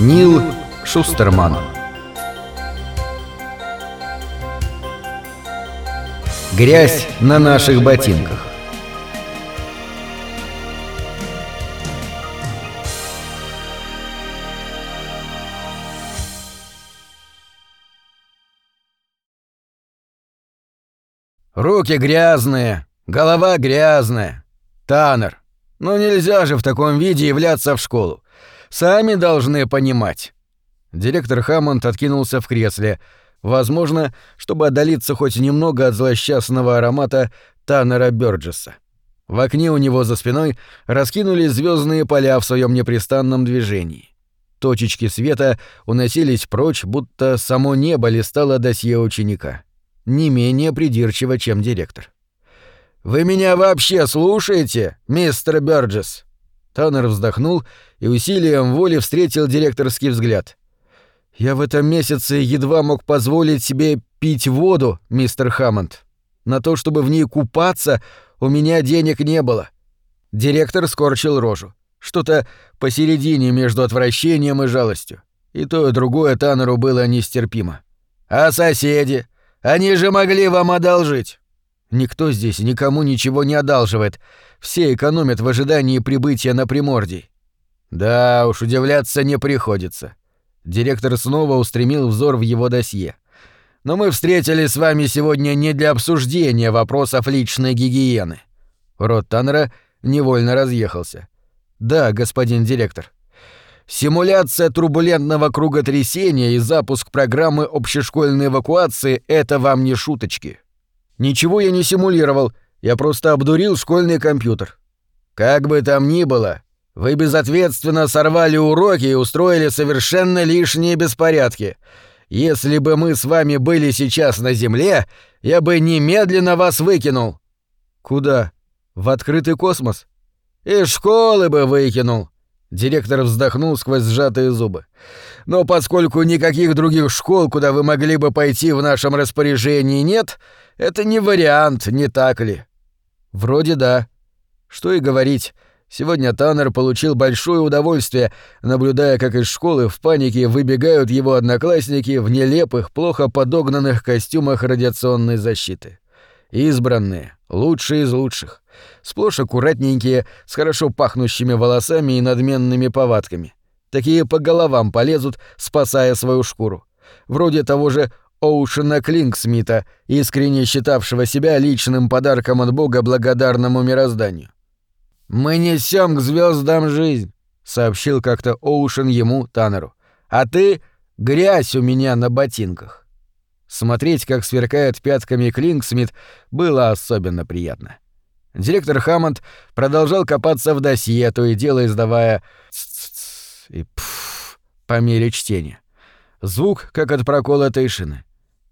Нил Шустерман Грязь на наших ботинках Руки грязные, голова грязная. Таннер, ну нельзя же в таком виде являться в школу. Сами должны понимать. Директор Хаммонд откинулся в кресле, возможно, чтобы отдалиться хоть немного от злосчастного аромата Таннера Бёрджеса. В окне у него за спиной раскинулись звездные поля в своем непрестанном движении. Точечки света уносились прочь, будто само небо листало досье ученика. Не менее придирчиво, чем директор. «Вы меня вообще слушаете, мистер Бёрджес?» Таннер вздохнул и усилием воли встретил директорский взгляд. «Я в этом месяце едва мог позволить себе пить воду, мистер Хаммонд. На то, чтобы в ней купаться, у меня денег не было». Директор скорчил рожу. Что-то посередине между отвращением и жалостью. И то, и другое Таннеру было нестерпимо. «А соседи? Они же могли вам одолжить!» Никто здесь никому ничего не одалживает. Все экономят в ожидании прибытия на Примордий. Да уж, удивляться не приходится. Директор снова устремил взор в его досье. Но мы встретились с вами сегодня не для обсуждения вопросов личной гигиены. Рот Таннера невольно разъехался. Да, господин директор. Симуляция турбулентного круга трясения и запуск программы общешкольной эвакуации — это вам не шуточки. Ничего я не симулировал, я просто обдурил школьный компьютер. Как бы там ни было, вы безответственно сорвали уроки и устроили совершенно лишние беспорядки. Если бы мы с вами были сейчас на Земле, я бы немедленно вас выкинул. Куда? В открытый космос? Из школы бы выкинул. Директор вздохнул сквозь сжатые зубы. Но поскольку никаких других школ, куда вы могли бы пойти в нашем распоряжении, нет, это не вариант, не так ли? Вроде да. Что и говорить. Сегодня Таннер получил большое удовольствие, наблюдая, как из школы в панике выбегают его одноклассники в нелепых, плохо подогнанных костюмах радиационной защиты. Избранные, лучшие из лучших. Сплошь аккуратненькие, с хорошо пахнущими волосами и надменными повадками. Такие по головам полезут, спасая свою шкуру. Вроде того же Оушена Клинксмита, искренне считавшего себя личным подарком от Бога благодарному мирозданию. «Мы несем к звездам жизнь», — сообщил как-то Оушен ему, Таннеру. «А ты — грязь у меня на ботинках». Смотреть, как сверкает пятками Клинксмит, было особенно приятно. Директор Хаммонд продолжал копаться в досье, то и дело издавая «ц-ц-ц» и «пф» по мере чтения. Звук, как от проколотой шины.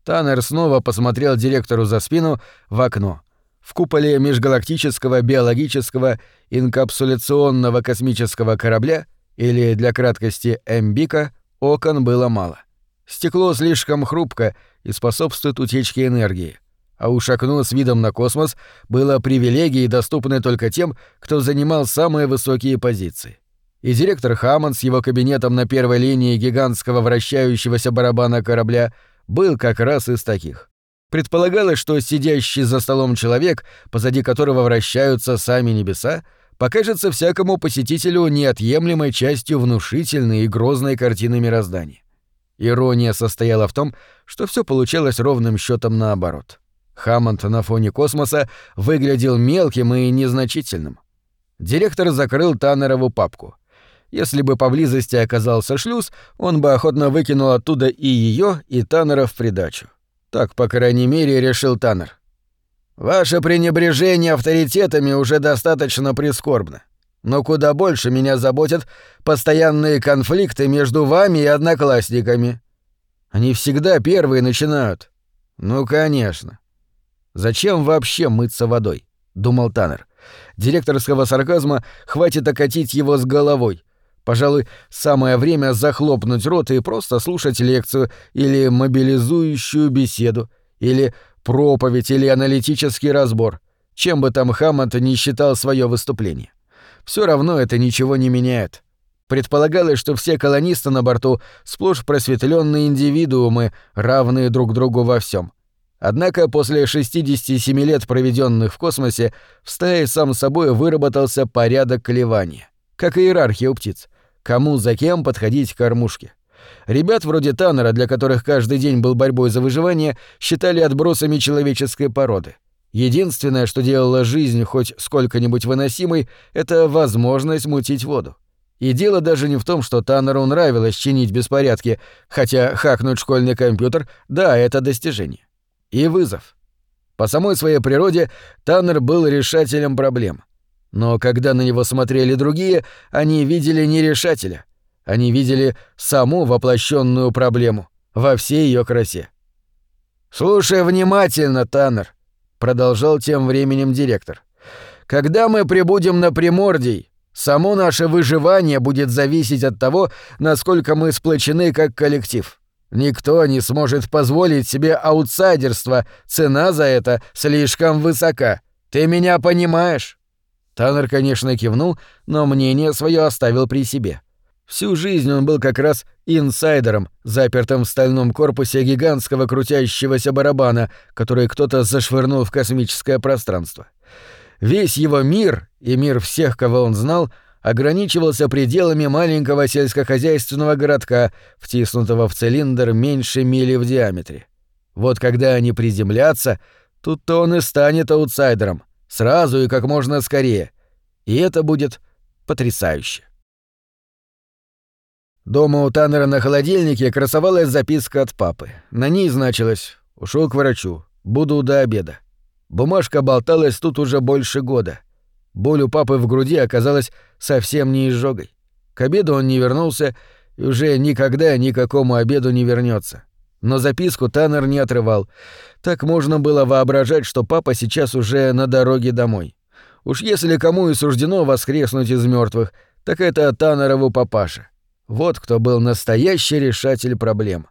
Таннер снова посмотрел директору за спину в окно. В куполе межгалактического биологического инкапсуляционного космического корабля, или для краткости Эмбика, окон было мало. Стекло слишком хрупко и способствует утечке энергии. А уж окно с видом на космос было привилегией, доступной только тем, кто занимал самые высокие позиции. И директор Хаммонд с его кабинетом на первой линии гигантского вращающегося барабана корабля — был как раз из таких. Предполагалось, что сидящий за столом человек, позади которого вращаются сами небеса, покажется всякому посетителю неотъемлемой частью внушительной и грозной картины мироздания. Ирония состояла в том, что все получалось ровным счетом наоборот. Хаммонд на фоне космоса выглядел мелким и незначительным. Директор закрыл Таннерову папку. Если бы поблизости оказался шлюз, он бы охотно выкинул оттуда и ее, и Таннера в придачу. Так, по крайней мере, решил Таннер. «Ваше пренебрежение авторитетами уже достаточно прискорбно. Но куда больше меня заботят постоянные конфликты между вами и одноклассниками. Они всегда первые начинают. Ну, конечно. Зачем вообще мыться водой? думал Таннер. Директорского сарказма хватит окатить его с головой. Пожалуй, самое время захлопнуть рот и просто слушать лекцию или мобилизующую беседу, или проповедь, или аналитический разбор, чем бы там Хаммонд не считал свое выступление. Все равно это ничего не меняет. Предполагалось, что все колонисты на борту сплошь просветленные индивидуумы, равные друг другу во всем. Однако после 67 лет, проведенных в космосе, в стае сам собой выработался порядок колебания. Как иерархия у птиц. Кому за кем подходить к кормушке. Ребят вроде Таннера, для которых каждый день был борьбой за выживание, считали отбросами человеческой породы. Единственное, что делало жизнь хоть сколько-нибудь выносимой, это возможность мутить воду. И дело даже не в том, что Таннеру нравилось чинить беспорядки, хотя хакнуть школьный компьютер — да, это достижение. И вызов. По самой своей природе Таннер был решателем проблем. Но когда на него смотрели другие, они видели не решателя. Они видели саму воплощенную проблему во всей ее красе. «Слушай внимательно, Таннер», — продолжал тем временем директор. «Когда мы прибудем на Примордий, само наше выживание будет зависеть от того, насколько мы сплочены как коллектив. Никто не сможет позволить себе аутсайдерство, цена за это слишком высока. Ты меня понимаешь?» Таннер, конечно, кивнул, но мнение свое оставил при себе. Всю жизнь он был как раз инсайдером, запертым в стальном корпусе гигантского крутящегося барабана, который кто-то зашвырнул в космическое пространство. Весь его мир и мир всех, кого он знал, ограничивался пределами маленького сельскохозяйственного городка, втиснутого в цилиндр меньше мили в диаметре. Вот когда они приземлятся, тут-то он и станет аутсайдером, сразу и как можно скорее. И это будет потрясающе. Дома у Таннера на холодильнике красовалась записка от папы. На ней значилось «Ушел к врачу. Буду до обеда». Бумажка болталась тут уже больше года. Боль у папы в груди оказалась совсем не изжогой. К обеду он не вернулся и уже никогда никакому обеду не вернется. Но записку Таннер не отрывал. Так можно было воображать, что папа сейчас уже на дороге домой. Уж если кому и суждено воскреснуть из мертвых, так это Таннерову папаша. Вот кто был настоящий решатель проблем.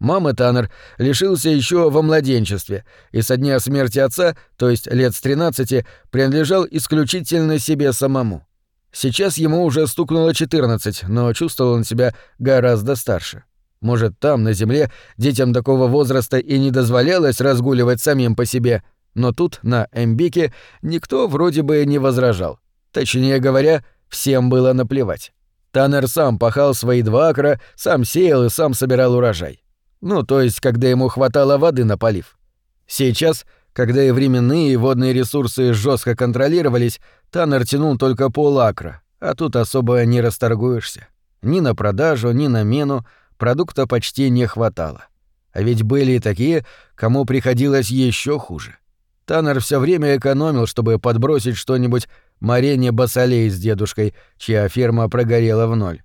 Мамы Таннер лишился еще во младенчестве, и со дня смерти отца, то есть лет с 13, принадлежал исключительно себе самому. Сейчас ему уже стукнуло 14, но чувствовал он себя гораздо старше. Может, там, на земле, детям такого возраста и не дозволялось разгуливать самим по себе, но тут, на Эмбике, никто вроде бы не возражал. Точнее говоря, всем было наплевать. Таннер сам пахал свои два акра, сам сеял и сам собирал урожай. Ну, то есть, когда ему хватало воды на полив. Сейчас, когда и временные, и водные ресурсы жестко контролировались, Таннер тянул только пол акра, а тут особо не расторгуешься. Ни на продажу, ни на мену продукта почти не хватало. А ведь были и такие, кому приходилось еще хуже. Таннер все время экономил, чтобы подбросить что-нибудь Марене Басалей с дедушкой, чья ферма прогорела в ноль.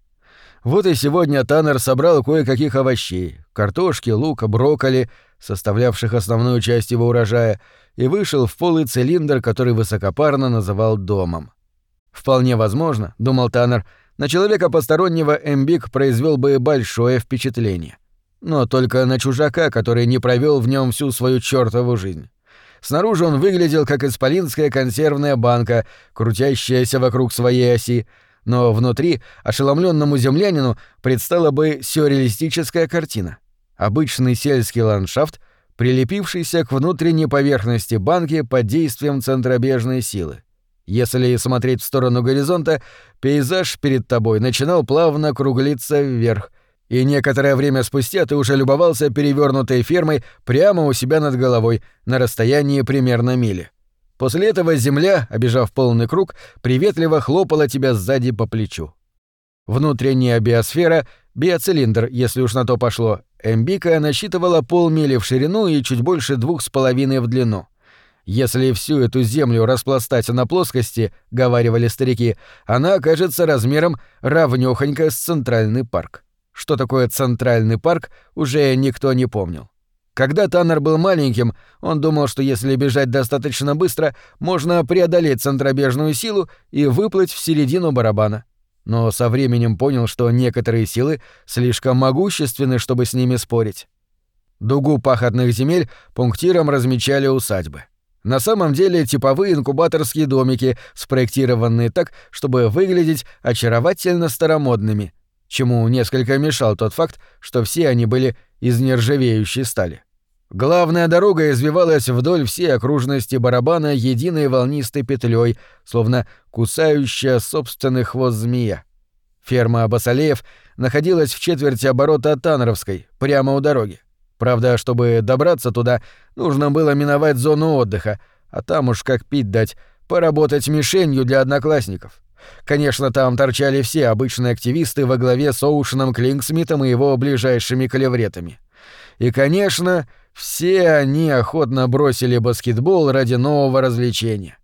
Вот и сегодня Таннер собрал кое-каких овощей — картошки, лука, брокколи, составлявших основную часть его урожая, и вышел в полый цилиндр, который высокопарно называл домом. «Вполне возможно», — думал Таннер, — «на человека постороннего Эмбик произвел бы большое впечатление. Но только на чужака, который не провел в нем всю свою чертову жизнь». Снаружи он выглядел как исполинская консервная банка, крутящаяся вокруг своей оси, но внутри ошеломленному землянину предстала бы сюрреалистическая картина. Обычный сельский ландшафт, прилепившийся к внутренней поверхности банки под действием центробежной силы. Если смотреть в сторону горизонта, пейзаж перед тобой начинал плавно круглиться вверх, и некоторое время спустя ты уже любовался перевернутой фермой прямо у себя над головой на расстоянии примерно мили. После этого земля, обежав полный круг, приветливо хлопала тебя сзади по плечу. Внутренняя биосфера, биоцилиндр, если уж на то пошло, Эмбика насчитывала полмили в ширину и чуть больше двух с половиной в длину. Если всю эту землю распластать на плоскости, говаривали старики, она окажется размером равнёхонько с центральный парк. Что такое Центральный парк, уже никто не помнил. Когда Таннер был маленьким, он думал, что если бежать достаточно быстро, можно преодолеть центробежную силу и выплыть в середину барабана. Но со временем понял, что некоторые силы слишком могущественны, чтобы с ними спорить. Дугу пахотных земель пунктиром размечали усадьбы. На самом деле типовые инкубаторские домики, спроектированные так, чтобы выглядеть очаровательно старомодными, чему несколько мешал тот факт, что все они были из нержавеющей стали. Главная дорога извивалась вдоль всей окружности барабана единой волнистой петлей, словно кусающая собственный хвост змея. Ферма Басалеев находилась в четверти оборота от Танровской, прямо у дороги. Правда, чтобы добраться туда, нужно было миновать зону отдыха, а там уж как пить дать, поработать мишенью для одноклассников. Конечно, там торчали все обычные активисты во главе с Оушеном Клингсмитом и его ближайшими клевретами. И, конечно, все они охотно бросили баскетбол ради нового развлечения.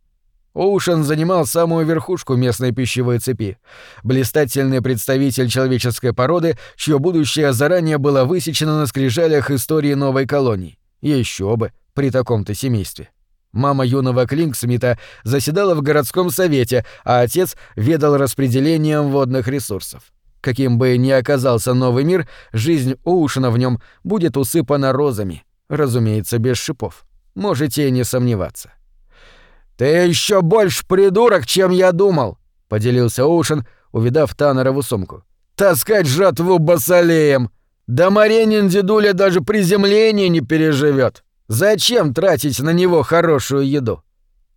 Оушен занимал самую верхушку местной пищевой цепи. Блистательный представитель человеческой породы, чье будущее заранее было высечено на скрижалях истории новой колонии. Еще бы, при таком-то семействе. Мама юного Клинксмита заседала в городском совете, а отец ведал распределением водных ресурсов. Каким бы ни оказался новый мир, жизнь Оушена в нем будет усыпана розами, разумеется, без шипов. Можете не сомневаться. «Ты еще больше придурок, чем я думал», — поделился Оушен, увидав Таннерову сумку. «Таскать жатву басалеем! Да Маренин дедуля даже приземление не переживет. Зачем тратить на него хорошую еду?»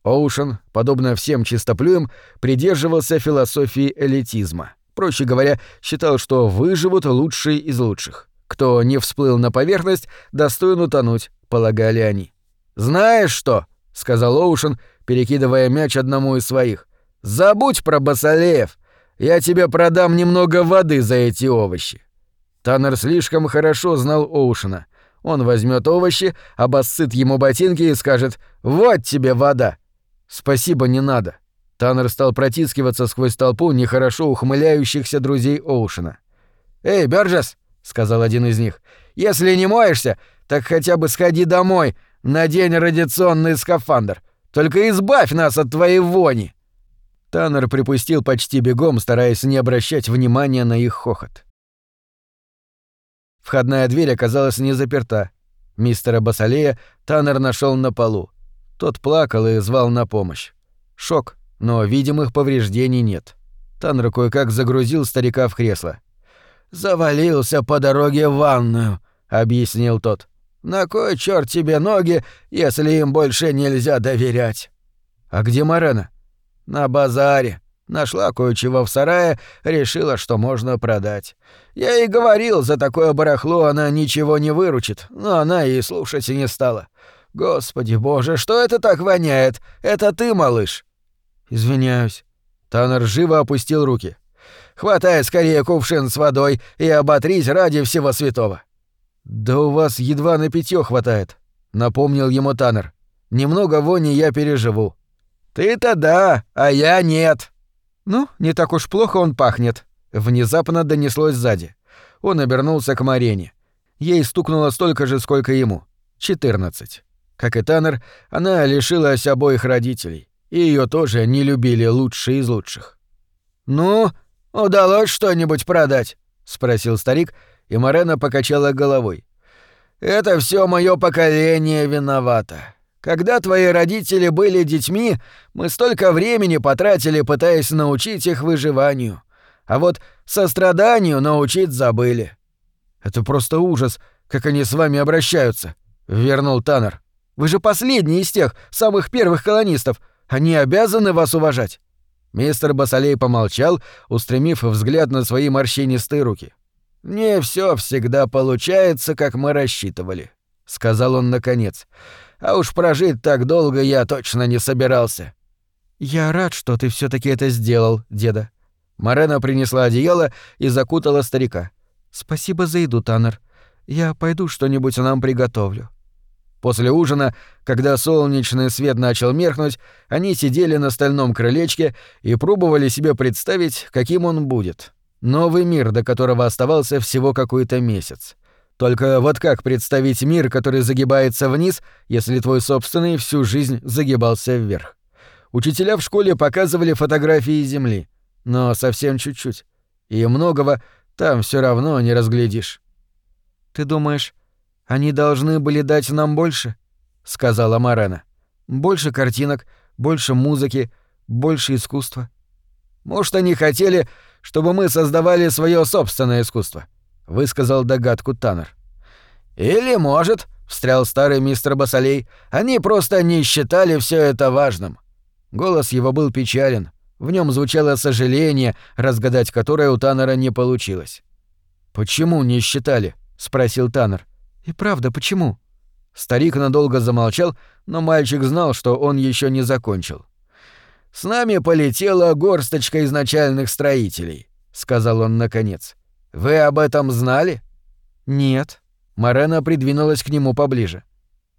Оушен, подобно всем чистоплюям, придерживался философии элитизма. Проще говоря, считал, что выживут лучшие из лучших. Кто не всплыл на поверхность, достоин утонуть, полагали они. «Знаешь что?» — сказал Оушен, перекидывая мяч одному из своих. «Забудь про Басалеев! Я тебе продам немного воды за эти овощи!» Таннер слишком хорошо знал Оушена. Он возьмет овощи, обоссыт ему ботинки и скажет «Вот тебе вода!» «Спасибо, не надо!» Таннер стал протискиваться сквозь толпу нехорошо ухмыляющихся друзей Оушена. «Эй, Бёрджес!» — сказал один из них. «Если не моешься, так хотя бы сходи домой, надень радиационный скафандр. Только избавь нас от твоей вони!» Таннер припустил почти бегом, стараясь не обращать внимания на их хохот. Входная дверь оказалась не заперта. Мистера Басалея Таннер нашел на полу. Тот плакал и звал на помощь. Шок, но видимых повреждений нет. Таннер кое-как загрузил старика в кресло. «Завалился по дороге в ванную», — объяснил тот. На кой черт тебе ноги, если им больше нельзя доверять? А где Марена? На базаре. Нашла кое-чего в сарае, решила, что можно продать. Я ей говорил, за такое барахло она ничего не выручит, но она и слушать не стала. Господи боже, что это так воняет? Это ты, малыш. Извиняюсь. Таннер живо опустил руки. Хватай скорее кувшин с водой и оботрись ради всего святого. «Да у вас едва на питье хватает», — напомнил ему Таннер. «Немного вони я переживу». «Ты-то да, а я нет». «Ну, не так уж плохо он пахнет», — внезапно донеслось сзади. Он обернулся к Марене. Ей стукнуло столько же, сколько ему. Четырнадцать. Как и Таннер, она лишилась обоих родителей, и ее тоже не любили лучшие из лучших. «Ну, удалось что-нибудь продать?» — спросил старик, и Марена покачала головой. «Это все мое поколение виновато. Когда твои родители были детьми, мы столько времени потратили, пытаясь научить их выживанию. А вот состраданию научить забыли». «Это просто ужас, как они с вами обращаются», — вернул Таннер. «Вы же последний из тех, самых первых колонистов. Они обязаны вас уважать». Мистер Басалей помолчал, устремив взгляд на свои морщинистые руки. «Не все всегда получается, как мы рассчитывали», — сказал он наконец. «А уж прожить так долго я точно не собирался». «Я рад, что ты все таки это сделал, деда». Марена принесла одеяло и закутала старика. «Спасибо за еду, Таннер. Я пойду что-нибудь нам приготовлю». После ужина, когда солнечный свет начал меркнуть, они сидели на стальном крылечке и пробовали себе представить, каким он будет. Новый мир, до которого оставался всего какой-то месяц. Только вот как представить мир, который загибается вниз, если твой собственный всю жизнь загибался вверх? Учителя в школе показывали фотографии Земли, но совсем чуть-чуть. И многого там все равно не разглядишь. «Ты думаешь, они должны были дать нам больше?» — сказала Марена. Больше картинок, больше музыки, больше искусства. Может, они хотели, чтобы мы создавали свое собственное искусство, высказал догадку Таннер. Или, может, встрял старый мистер Басалей, они просто не считали все это важным. Голос его был печален, в нем звучало сожаление, разгадать которое у Таннера не получилось. «Почему не считали?» — спросил Таннер. «И правда, почему?» Старик надолго замолчал, но мальчик знал, что он еще не закончил. «С нами полетела горсточка изначальных строителей», — сказал он наконец. «Вы об этом знали?» «Нет». Марена придвинулась к нему поближе.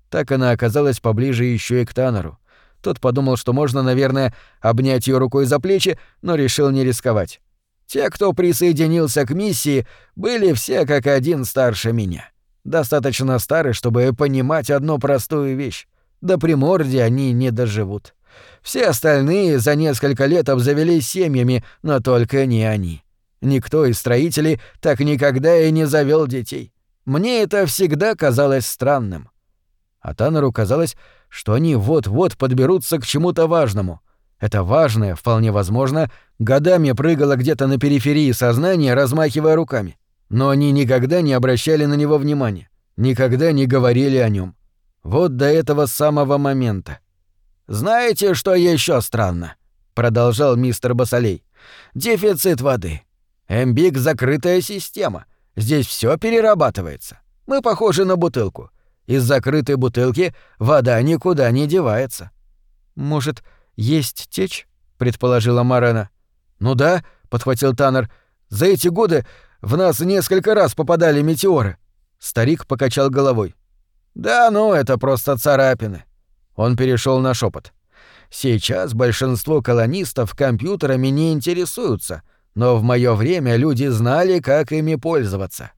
Так она оказалась поближе еще и к Таннеру. Тот подумал, что можно, наверное, обнять ее рукой за плечи, но решил не рисковать. Те, кто присоединился к миссии, были все как один старше меня. Достаточно стары, чтобы понимать одну простую вещь. До примордия они не доживут. Все остальные за несколько лет обзавелись семьями, но только не они. Никто из строителей так никогда и не завел детей. Мне это всегда казалось странным. А Таннеру казалось, что они вот-вот подберутся к чему-то важному. Это важное, вполне возможно, годами прыгало где-то на периферии сознания, размахивая руками. Но они никогда не обращали на него внимания, никогда не говорили о нем. Вот до этого самого момента. «Знаете, что еще странно?» — продолжал мистер Басалей. «Дефицит воды. Эмбик — закрытая система. Здесь все перерабатывается. Мы похожи на бутылку. Из закрытой бутылки вода никуда не девается. Может, есть течь? предположила Марена. Ну да, подхватил Таннер. За эти годы в нас несколько раз попадали метеоры. Старик покачал головой. Да, ну это просто царапины. Он перешел на шепот. Сейчас большинство колонистов компьютерами не интересуются, но в мое время люди знали, как ими пользоваться.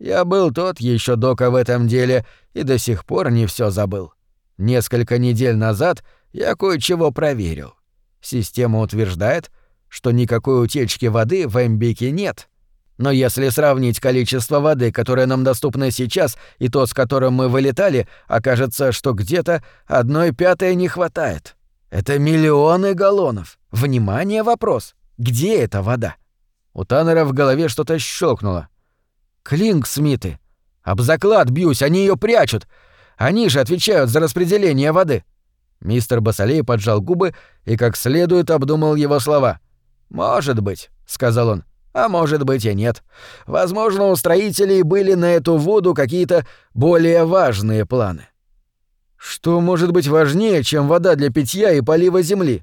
Я был тот еще дока в этом деле и до сих пор не все забыл. Несколько недель назад я кое-чего проверил. Система утверждает, что никакой утечки воды в Эмбике нет. Но если сравнить количество воды, которое нам доступно сейчас, и то, с которым мы вылетали, окажется, что где-то одной пятой не хватает. Это миллионы галлонов. Внимание, вопрос. Где эта вода? У Таннера в голове что-то щелкнуло. Клингсмиты. Об заклад бьюсь, они ее прячут. Они же отвечают за распределение воды. Мистер Басалей поджал губы и как следует обдумал его слова. «Может быть», — сказал он, — «а может быть и нет. Возможно, у строителей были на эту воду какие-то более важные планы». «Что может быть важнее, чем вода для питья и полива земли?»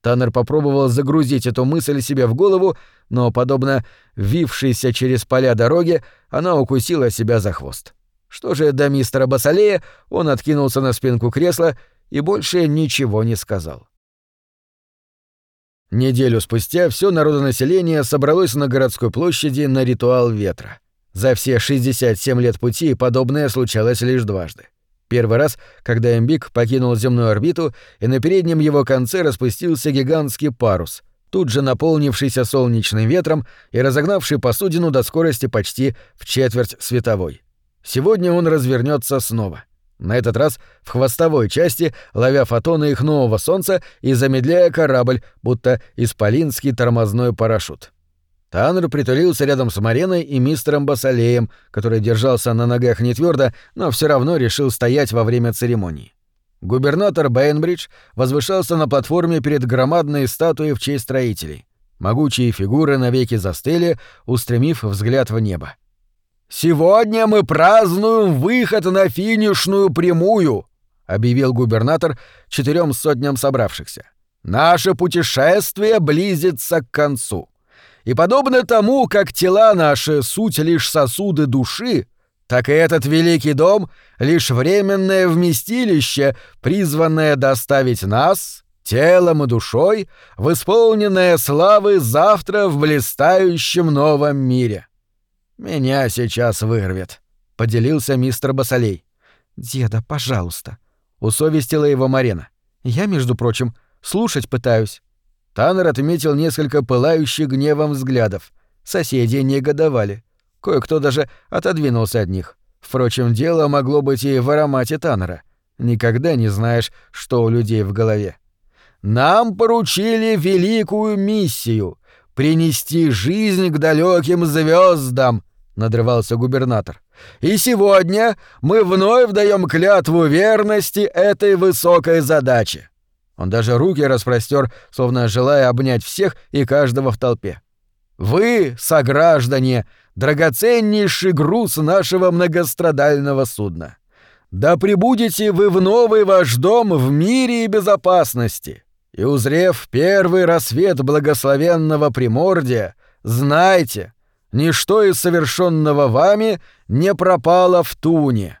Таннер попробовал загрузить эту мысль себе в голову, но, подобно вившейся через поля дороги, она укусила себя за хвост. Что же до мистера Басалея, он откинулся на спинку кресла и больше ничего не сказал. Неделю спустя все народонаселение собралось на городской площади на ритуал ветра. За все 67 лет пути подобное случалось лишь дважды. Первый раз, когда Эмбик покинул земную орбиту, и на переднем его конце распустился гигантский парус, тут же наполнившийся солнечным ветром и разогнавший посудину до скорости почти в четверть световой. Сегодня он развернется снова. На этот раз в хвостовой части, ловя фотоны их нового солнца и замедляя корабль, будто исполинский тормозной парашют. Таннер притулился рядом с Мареной и мистером Басалеем, который держался на ногах не твердо, но все равно решил стоять во время церемонии. Губернатор Бейнбридж возвышался на платформе перед громадной статуей в честь строителей. Могучие фигуры навеки застыли, устремив взгляд в небо. «Сегодня мы празднуем выход на финишную прямую», — объявил губернатор четырем сотням собравшихся. «Наше путешествие близится к концу. И подобно тому, как тела наши — суть лишь сосуды души, так и этот великий дом — лишь временное вместилище, призванное доставить нас, телом и душой, в исполненное славы завтра в блистающем новом мире. «Меня сейчас вырвет», — поделился мистер Басалей. «Деда, пожалуйста», — усовестила его Марена. «Я, между прочим, слушать пытаюсь». Таннер отметил несколько пылающих гневом взглядов. Соседи негодовали. Кое-кто даже отодвинулся от них. Впрочем, дело могло быть и в аромате Таннера. Никогда не знаешь, что у людей в голове. Нам поручили великую миссию — принести жизнь к далеким звездам, надрывался губернатор. И сегодня мы вновь даем клятву верности этой высокой задаче. Он даже руки распростер, словно желая обнять всех и каждого в толпе. Вы, сограждане, драгоценнейший груз нашего многострадального судна. Да пребудете вы в новый ваш дом в мире и безопасности. И узрев первый рассвет благословенного Примордия, знайте, ничто из совершенного вами не пропало в туне.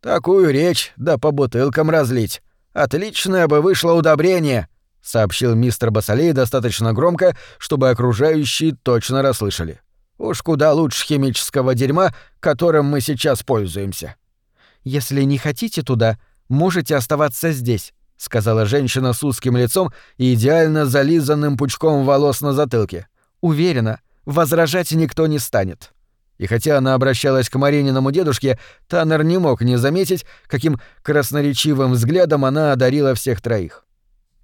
Такую речь да по бутылкам разлить. Отличное бы вышло удобрение, сообщил мистер Басалей достаточно громко, чтобы окружающие точно расслышали. Уж куда лучше химического дерьма, которым мы сейчас пользуемся. Если не хотите туда, можете оставаться здесь, сказала женщина с узким лицом и идеально зализанным пучком волос на затылке. Уверена, возражать никто не станет. И хотя она обращалась к Марининому дедушке, Таннер не мог не заметить, каким красноречивым взглядом она одарила всех троих.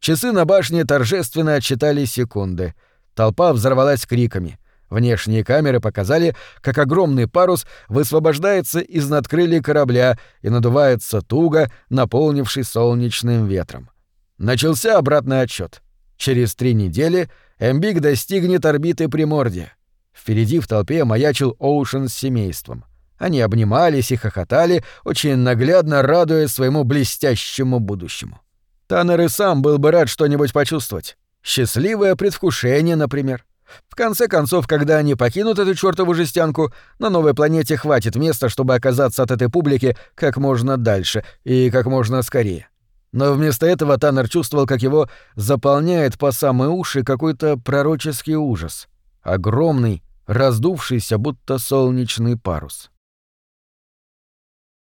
Часы на башне торжественно отчитали секунды. Толпа взорвалась криками. Внешние камеры показали, как огромный парус высвобождается из надкрылья корабля и надувается туго, наполнивший солнечным ветром. Начался обратный отсчет. Через три недели Эмбик достигнет орбиты Примордия. Впереди в толпе маячил Оушен с семейством. Они обнимались и хохотали, очень наглядно радуясь своему блестящему будущему. Таннер и сам был бы рад что-нибудь почувствовать. Счастливое предвкушение, например. В конце концов, когда они покинут эту чёртову жестянку, на новой планете хватит места, чтобы оказаться от этой публики как можно дальше и как можно скорее. Но вместо этого Таннер чувствовал, как его заполняет по самые уши какой-то пророческий ужас. Огромный, раздувшийся, будто солнечный парус.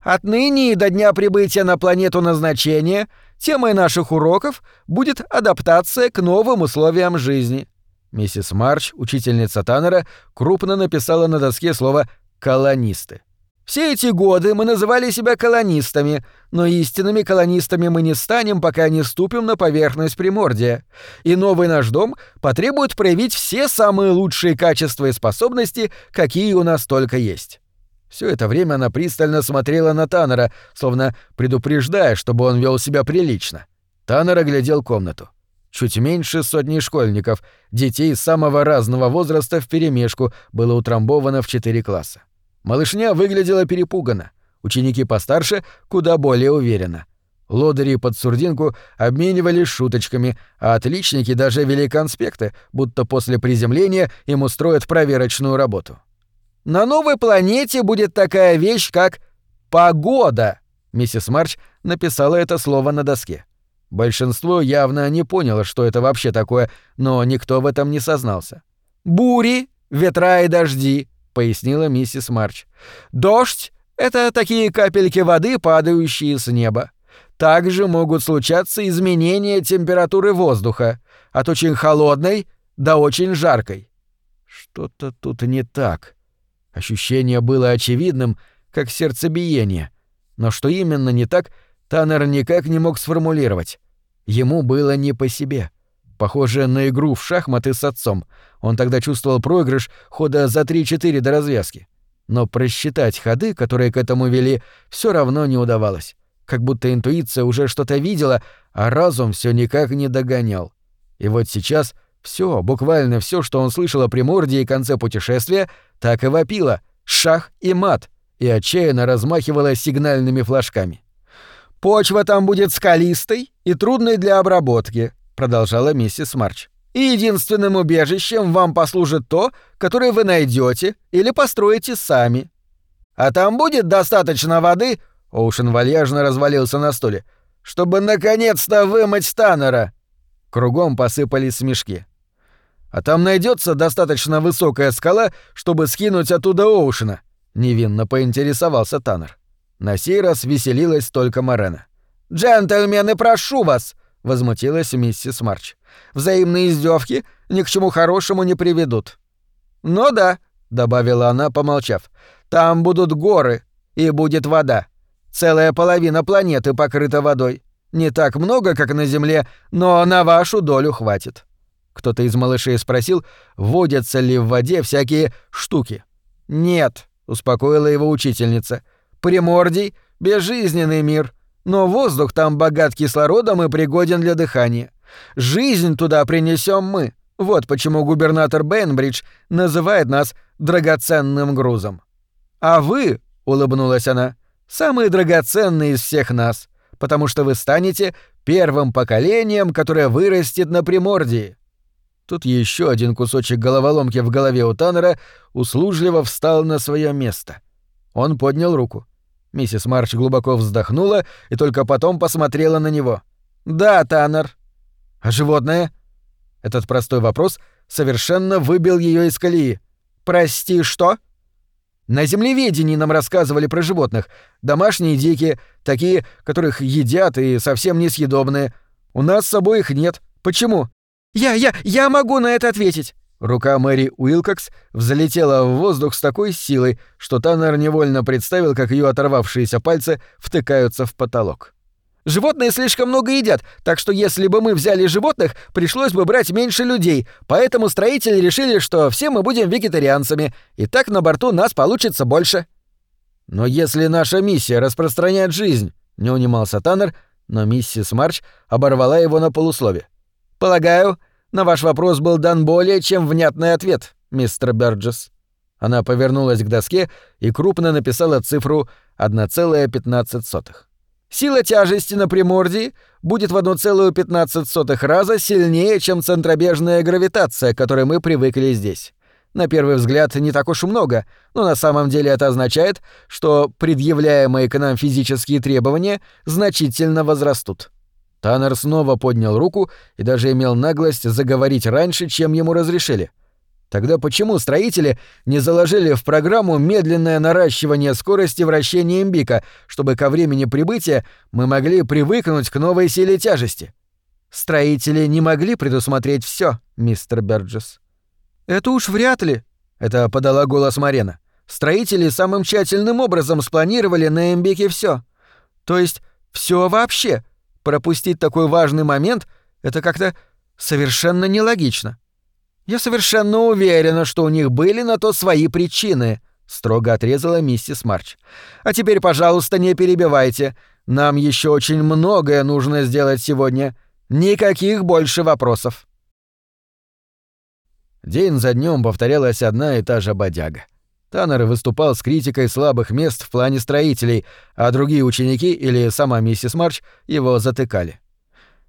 Отныне и до дня прибытия на планету назначения темой наших уроков будет адаптация к новым условиям жизни. Миссис Марч, учительница Таннера, крупно написала на доске слово «колонисты». Все эти годы мы называли себя колонистами, но истинными колонистами мы не станем, пока не ступим на поверхность Примордия. И новый наш дом потребует проявить все самые лучшие качества и способности, какие у нас только есть. Все это время она пристально смотрела на Таннера, словно предупреждая, чтобы он вел себя прилично. Таннер оглядел комнату. Чуть меньше сотни школьников, детей самого разного возраста вперемешку, было утрамбовано в четыре класса. Малышня выглядела перепуганно, ученики постарше куда более уверенно. Лодыри под сурдинку обменивались шуточками, а отличники даже вели конспекты, будто после приземления им устроят проверочную работу. «На новой планете будет такая вещь, как погода», — миссис Марч написала это слово на доске. Большинство явно не поняло, что это вообще такое, но никто в этом не сознался. «Бури, ветра и дожди», пояснила миссис Марч. Дождь — это такие капельки воды, падающие с неба. Также могут случаться изменения температуры воздуха от очень холодной до очень жаркой. Что-то тут не так. Ощущение было очевидным, как сердцебиение. Но что именно не так, Таннер никак не мог сформулировать. Ему было не по себе. Похоже на игру в шахматы с отцом. Он тогда чувствовал проигрыш хода за 3-4 до развязки. Но просчитать ходы, которые к этому вели, все равно не удавалось. Как будто интуиция уже что-то видела, а разум все никак не догонял. И вот сейчас все, буквально все, что он слышал о Примордии и конце путешествия, так и вопило — шах и мат, и отчаянно размахивало сигнальными флажками. «Почва там будет скалистой и трудной для обработки», продолжала миссис Марч. И единственным убежищем вам послужит то, которое вы найдете или построите сами. А там будет достаточно воды, Оушен вальяжно развалился на стуле, чтобы наконец-то вымыть Таннера. Кругом посыпались смешки. А там найдется достаточно высокая скала, чтобы скинуть оттуда Оушена, невинно поинтересовался Таннер. На сей раз веселилась только Морена. «Джентльмены, прошу вас!» Возмутилась миссис Марч. Взаимные издевки ни к чему хорошему не приведут. Но «Ну да, добавила она, помолчав. Там будут горы и будет вода. Целая половина планеты покрыта водой. Не так много, как на Земле, но на вашу долю хватит. Кто-то из малышей спросил, водятся ли в воде всякие штуки. «Нет», — успокоила его учительница. «Примордий — безжизненный мир, но воздух там богат кислородом и пригоден для дыхания. Жизнь туда принесем мы. Вот почему губернатор Бенбридж называет нас драгоценным грузом». «А вы», — улыбнулась она, — «самые драгоценные из всех нас, потому что вы станете первым поколением, которое вырастет на Примордии. Тут еще один кусочек головоломки в голове у Таннера услужливо встал на свое место. Он поднял руку. Миссис Марч глубоко вздохнула и только потом посмотрела на него. «Да, Таннер». «А животное?» Этот простой вопрос совершенно выбил ее из колеи. «Прости, что?» На землеведении нам рассказывали про животных. Домашние дикие, такие, которых едят и совсем несъедобные. У нас с собой их нет. Почему? «Я, я, я могу на это ответить!» Рука Мэри Уилкокс взлетела в воздух с такой силой, что Таннер невольно представил, как ее оторвавшиеся пальцы втыкаются в потолок. «Животные слишком много едят, так что если бы мы взяли животных, пришлось бы брать меньше людей, поэтому строители решили, что все мы будем вегетарианцами, и так на борту нас получится больше». «Но если наша миссия распространять жизнь», — не унимался Таннер, но миссис Марч оборвала его на полуслове. «Полагаю, на ваш вопрос был дан более чем внятный ответ, мистер Бёрджес». Она повернулась к доске и крупно написала цифру 1,15. Сила тяжести на Примордии будет в 1,15 раза сильнее, чем центробежная гравитация, к которой мы привыкли здесь. На первый взгляд не так уж много, но на самом деле это означает, что предъявляемые к нам физические требования значительно возрастут. Таннер снова поднял руку и даже имел наглость заговорить раньше, чем ему разрешили. Тогда почему строители не заложили в программу медленное наращивание скорости вращения имбика, чтобы ко времени прибытия мы могли привыкнуть к новой силе тяжести? Строители не могли предусмотреть все, мистер Берджес. Это уж вряд ли, это подала голос Марена. Строители самым тщательным образом спланировали на имбике все. То есть все вообще, пропустить такой важный момент — это как-то совершенно нелогично. Я совершенно уверена, что у них были на то свои причины, строго отрезала миссис Марч. А теперь, пожалуйста, не перебивайте. Нам еще очень многое нужно сделать сегодня. Никаких больше вопросов. День за днем повторялась одна и та же бодяга. Таннер выступал с критикой слабых мест в плане строителей, а другие ученики или сама миссис Марч его затыкали.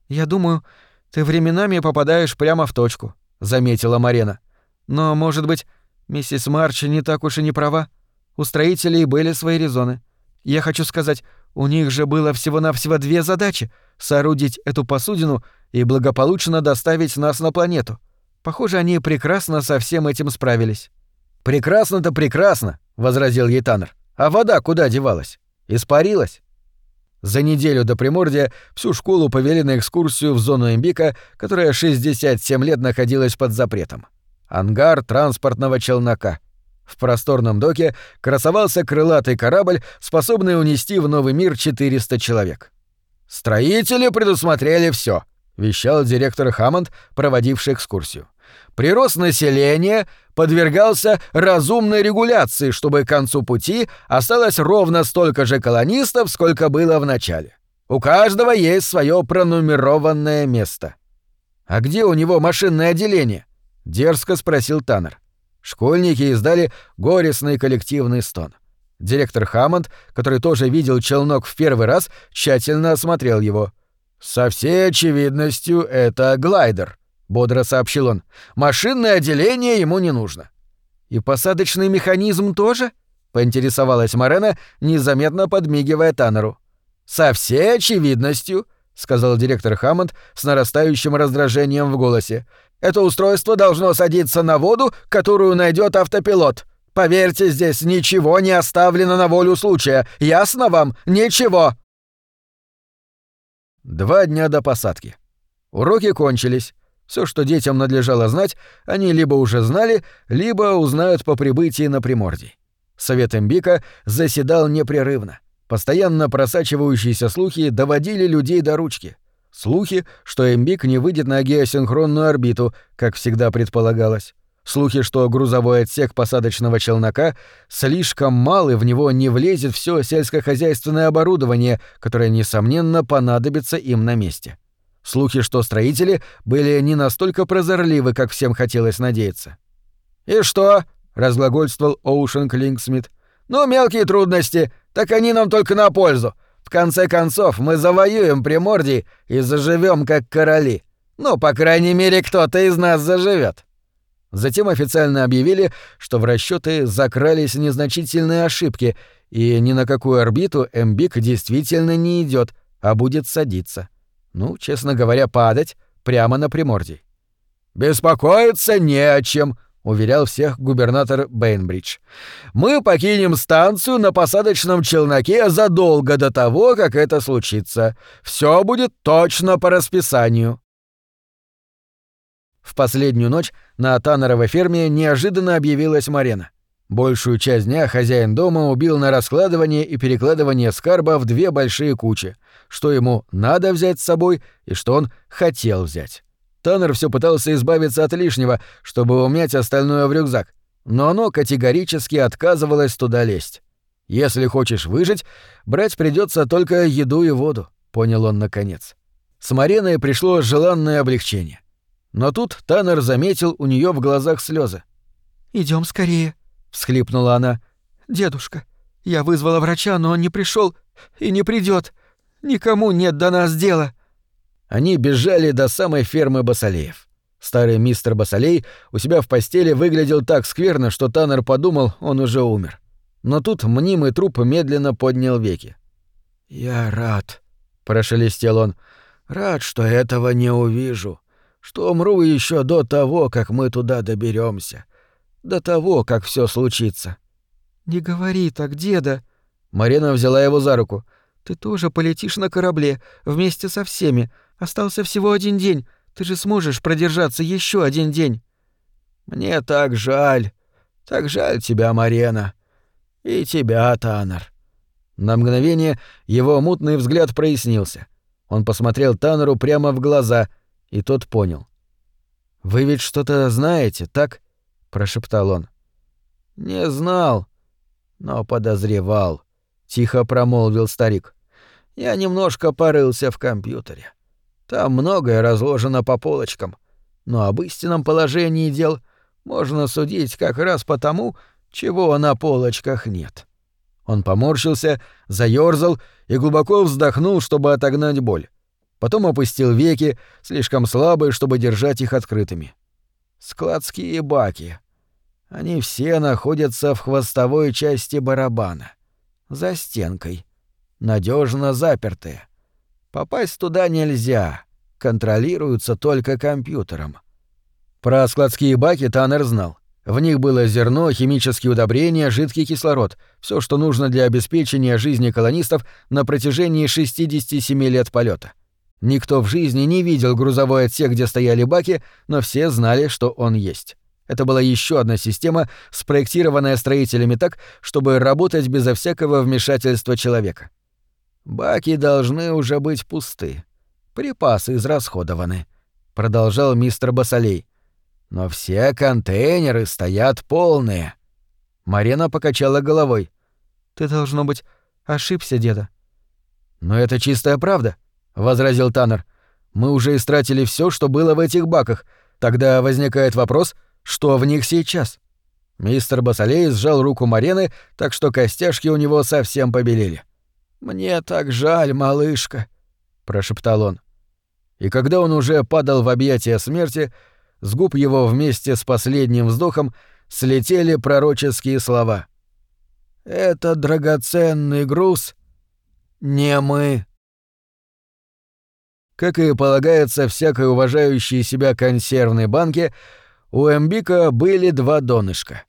«Я думаю, ты временами попадаешь прямо в точку», — заметила Марена. «Но, может быть, миссис Марч не так уж и не права. У строителей были свои резоны. Я хочу сказать, у них же было всего-навсего две задачи — соорудить эту посудину и благополучно доставить нас на планету. Похоже, они прекрасно со всем этим справились». «Прекрасно-то прекрасно», — возразил ей Таннер. «А вода куда девалась? Испарилась?» За неделю до Примордия всю школу повели на экскурсию в зону Эмбика, которая 67 лет находилась под запретом. Ангар транспортного челнока. В просторном доке красовался крылатый корабль, способный унести в новый мир 400 человек. «Строители предусмотрели все, вещал директор Хаммонд, проводивший экскурсию. Прирост населения подвергался разумной регуляции, чтобы к концу пути осталось ровно столько же колонистов, сколько было в начале. У каждого есть свое пронумерованное место. «А где у него машинное отделение?» — дерзко спросил Таннер. Школьники издали горестный коллективный стон. Директор Хаммонд, который тоже видел челнок в первый раз, тщательно осмотрел его. «Со всей очевидностью, это глайдер», — бодро сообщил он. «Машинное отделение ему не нужно». «И посадочный механизм тоже?» — поинтересовалась Морена, незаметно подмигивая Таннеру. «Со всей очевидностью», — сказал директор Хаммонд с нарастающим раздражением в голосе. «Это устройство должно садиться на воду, которую найдет автопилот. Поверьте, здесь ничего не оставлено на волю случая. Ясно вам? Ничего!» Два дня до посадки. Уроки кончились. Все, что детям надлежало знать, они либо уже знали, либо узнают по прибытии на Примордий. Совет Эмбика заседал непрерывно. Постоянно просачивающиеся слухи доводили людей до ручки. Слухи, что Эмбик не выйдет на геосинхронную орбиту, как всегда предполагалось. Слухи, что грузовой отсек посадочного челнока слишком мал и в него не влезет все сельскохозяйственное оборудование, которое, несомненно, понадобится им на месте. Слухи, что строители были не настолько прозорливы, как всем хотелось надеяться. «И что?» — разглагольствовал Оушен Клингсмит. «Ну, мелкие трудности, так они нам только на пользу. В конце концов, мы завоюем Примордий и заживем как короли. Ну, по крайней мере, кто-то из нас заживет. Затем официально объявили, что в расчеты закрались незначительные ошибки, и ни на какую орбиту Эмбик действительно не идет, а будет садиться. Ну, честно говоря, падать прямо на Примордий. «Беспокоиться не о чем», — уверял всех губернатор Бейнбридж. «Мы покинем станцию на посадочном челноке задолго до того, как это случится. Все будет точно по расписанию». В последнюю ночь на Таннеровой ферме неожиданно объявилась Марена. Большую часть дня хозяин дома убил на раскладывание и перекладывание скарба в две большие кучи, что ему надо взять с собой и что он хотел взять. Таннер все пытался избавиться от лишнего, чтобы умять остальное в рюкзак, но оно категорически отказывалось туда лезть. Если хочешь выжить, брать придется только еду и воду, понял он наконец. С Мареной пришло желанное облегчение. Но тут Таннер заметил у нее в глазах слезы. Идем скорее, всхлипнула она. Дедушка, я вызвала врача, но он не пришел и не придет. Никому нет до нас дела. Они бежали до самой фермы Басалеев. Старый мистер Басалей у себя в постели выглядел так скверно, что Таннер подумал, он уже умер. Но тут мнимый труп медленно поднял веки. «Я рад», — прошелестел он, — «рад, что этого не увижу что умру еще до того, как мы туда доберемся, до того, как все случится. Не говори так, деда. Марина взяла его за руку. Ты тоже полетишь на корабле вместе со всеми. Остался всего один день. Ты же сможешь продержаться еще один день. Мне так жаль. Так жаль тебя, Марена. И тебя, Таннер. На мгновение его мутный взгляд прояснился. Он посмотрел Таннеру прямо в глаза, и тот понял. «Вы ведь что-то знаете, так?» — прошептал он. «Не знал, но подозревал», — тихо промолвил старик. «Я немножко порылся в компьютере. Там многое разложено по полочкам, но об истинном положении дел можно судить как раз потому, чего на полочках нет». Он поморщился, заёрзал и глубоко вздохнул, чтобы отогнать боль потом опустил веки, слишком слабые, чтобы держать их открытыми. Складские баки. Они все находятся в хвостовой части барабана. За стенкой. надежно запертые. Попасть туда нельзя. Контролируются только компьютером. Про складские баки Таннер знал. В них было зерно, химические удобрения, жидкий кислород, все, что нужно для обеспечения жизни колонистов на протяжении 67 лет полета. Никто в жизни не видел грузовой отсек, где стояли баки, но все знали, что он есть. Это была еще одна система, спроектированная строителями так, чтобы работать безо всякого вмешательства человека. Баки должны уже быть пусты. Припасы израсходованы, продолжал мистер Басалей. Но все контейнеры стоят полные. Марина покачала головой. Ты должно быть ошибся, деда. Но это чистая правда возразил Таннер. Мы уже истратили все, что было в этих баках. Тогда возникает вопрос, что в них сейчас? Мистер Басалей сжал руку Марены, так что костяшки у него совсем побелели. «Мне так жаль, малышка», — прошептал он. И когда он уже падал в объятия смерти, с губ его вместе с последним вздохом слетели пророческие слова. «Это драгоценный груз. Не мы». Как и полагается всякой уважающей себя консервной банке, у Эмбика были два донышка.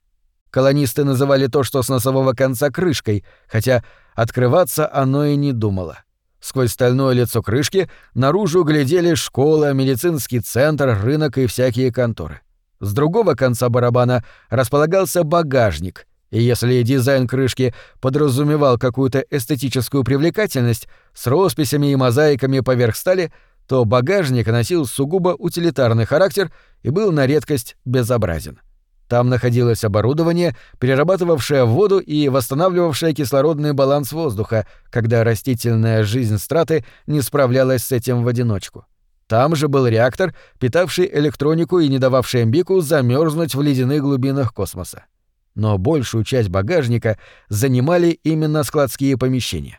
Колонисты называли то, что с носового конца крышкой, хотя открываться оно и не думало. Сквозь стальное лицо крышки наружу глядели школа, медицинский центр, рынок и всякие конторы. С другого конца барабана располагался багажник, И если дизайн крышки подразумевал какую-то эстетическую привлекательность с росписями и мозаиками поверх стали, то багажник носил сугубо утилитарный характер и был на редкость безобразен. Там находилось оборудование, перерабатывавшее воду и восстанавливавшее кислородный баланс воздуха, когда растительная жизнь страты не справлялась с этим в одиночку. Там же был реактор, питавший электронику и не дававший Эмбику замерзнуть в ледяных глубинах космоса. Но большую часть багажника занимали именно складские помещения.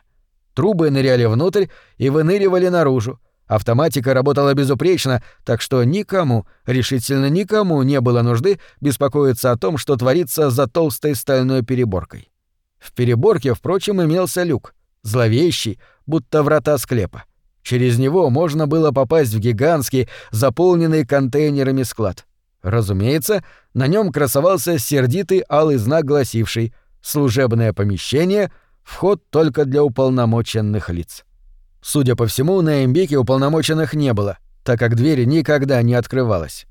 Трубы ныряли внутрь и выныривали наружу, Автоматика работала безупречно, так что никому, решительно никому не было нужды беспокоиться о том, что творится за толстой стальной переборкой. В переборке, впрочем, имелся люк, зловещий, будто врата склепа. Через него можно было попасть в гигантский, заполненный контейнерами склад. Разумеется, на нем красовался сердитый алый знак, гласивший «Служебное помещение, вход только для уполномоченных лиц». Судя по всему, на Эмбеке уполномоченных не было, так как дверь никогда не открывалась.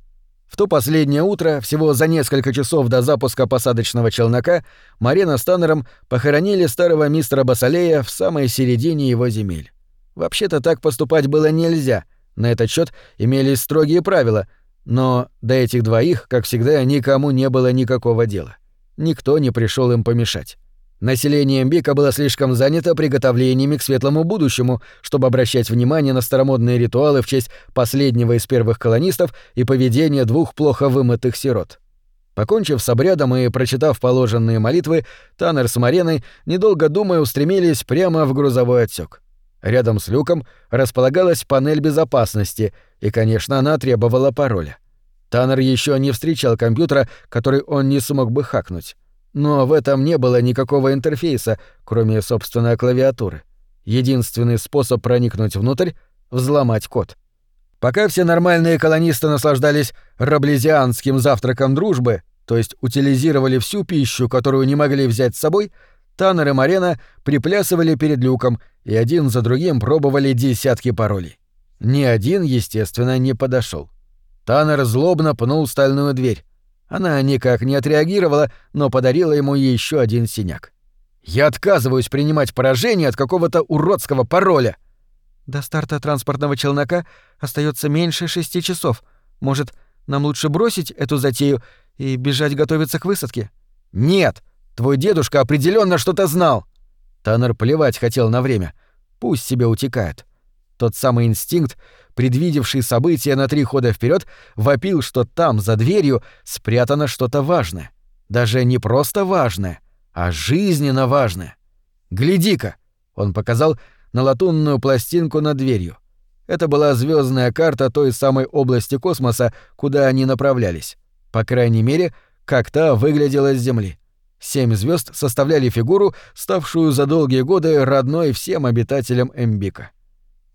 В то последнее утро, всего за несколько часов до запуска посадочного челнока, Марина с Таннером похоронили старого мистера Басалея в самой середине его земель. Вообще-то так поступать было нельзя, на этот счет имелись строгие правила, но до этих двоих, как всегда, никому не было никакого дела. Никто не пришел им помешать. Население Мбика было слишком занято приготовлениями к светлому будущему, чтобы обращать внимание на старомодные ритуалы в честь последнего из первых колонистов и поведения двух плохо вымытых сирот. Покончив с обрядом и прочитав положенные молитвы, Таннер с Мареной, недолго думая, устремились прямо в грузовой отсек. Рядом с люком располагалась панель безопасности, и, конечно, она требовала пароля. Таннер еще не встречал компьютера, который он не смог бы хакнуть. Но в этом не было никакого интерфейса, кроме, собственной клавиатуры. Единственный способ проникнуть внутрь — взломать код. Пока все нормальные колонисты наслаждались раблезианским завтраком дружбы, то есть утилизировали всю пищу, которую не могли взять с собой, Таннер и Марена приплясывали перед люком и один за другим пробовали десятки паролей. Ни один, естественно, не подошел. Таннер злобно пнул стальную дверь. Она никак не отреагировала, но подарила ему еще один синяк. «Я отказываюсь принимать поражение от какого-то уродского пароля!» «До старта транспортного челнока остается меньше шести часов. Может, нам лучше бросить эту затею и бежать готовиться к высадке?» «Нет! Твой дедушка определенно что-то знал!» Таннер плевать хотел на время. Пусть себе утекает. Тот самый инстинкт, предвидевший события на три хода вперед, вопил, что там, за дверью, спрятано что-то важное. Даже не просто важное, а жизненно важное. «Гляди-ка!» — он показал на латунную пластинку над дверью. Это была звездная карта той самой области космоса, куда они направлялись. По крайней мере, как та выглядела с Земли. Семь звезд составляли фигуру, ставшую за долгие годы родной всем обитателям Эмбика.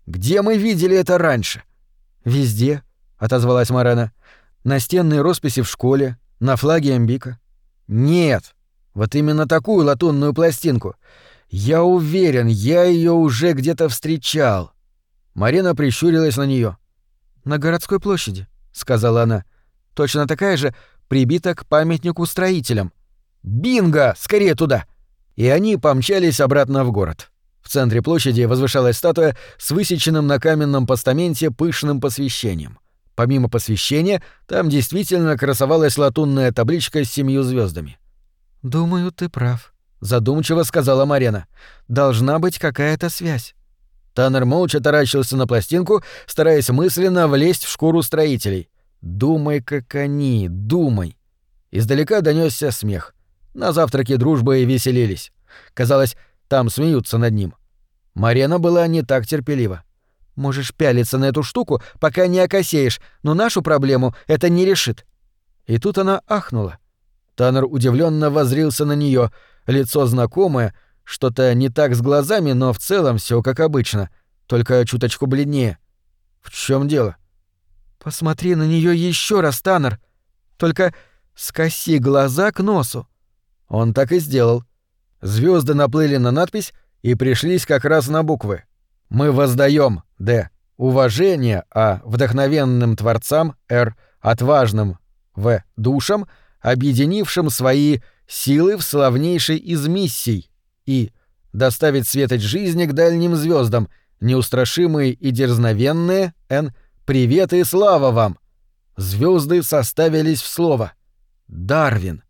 Где мы видели это раньше? Везде, отозвалась Марена. Настенные росписи в школе, на флаге Амбика. Нет. Вот именно такую латунную пластинку. Я уверен, я ее уже где-то встречал. Марина прищурилась на нее. На городской площади, сказала она. Точно такая же прибита к памятнику строителям. Бинго! Скорее туда! И они помчались обратно в город. В центре площади возвышалась статуя с высеченным на каменном постаменте пышным посвящением. Помимо посвящения, там действительно красовалась латунная табличка с семью звездами. «Думаю, ты прав», — задумчиво сказала Марена. «Должна быть какая-то связь». Таннер молча таращился на пластинку, стараясь мысленно влезть в шкуру строителей. «Думай, как они, думай». Издалека донесся смех. На завтраке дружбы и веселились. Казалось, там смеются над ним. Марена была не так терпелива. «Можешь пялиться на эту штуку, пока не окосеешь, но нашу проблему это не решит». И тут она ахнула. Таннер удивленно возрился на нее, лицо знакомое, что-то не так с глазами, но в целом все как обычно, только чуточку бледнее. В чем дело? Посмотри на нее еще раз, Таннер. Только скоси глаза к носу. Он так и сделал. Звезды наплыли на надпись и пришлись как раз на буквы. Мы воздаем Д. Уважение А. Вдохновенным творцам Р. Отважным В. Душам, объединившим свои силы в славнейшей из миссий и доставить светоч жизни к дальним звездам, неустрашимые и дерзновенные, Н, привет и слава вам. Звезды составились в слово. Дарвин.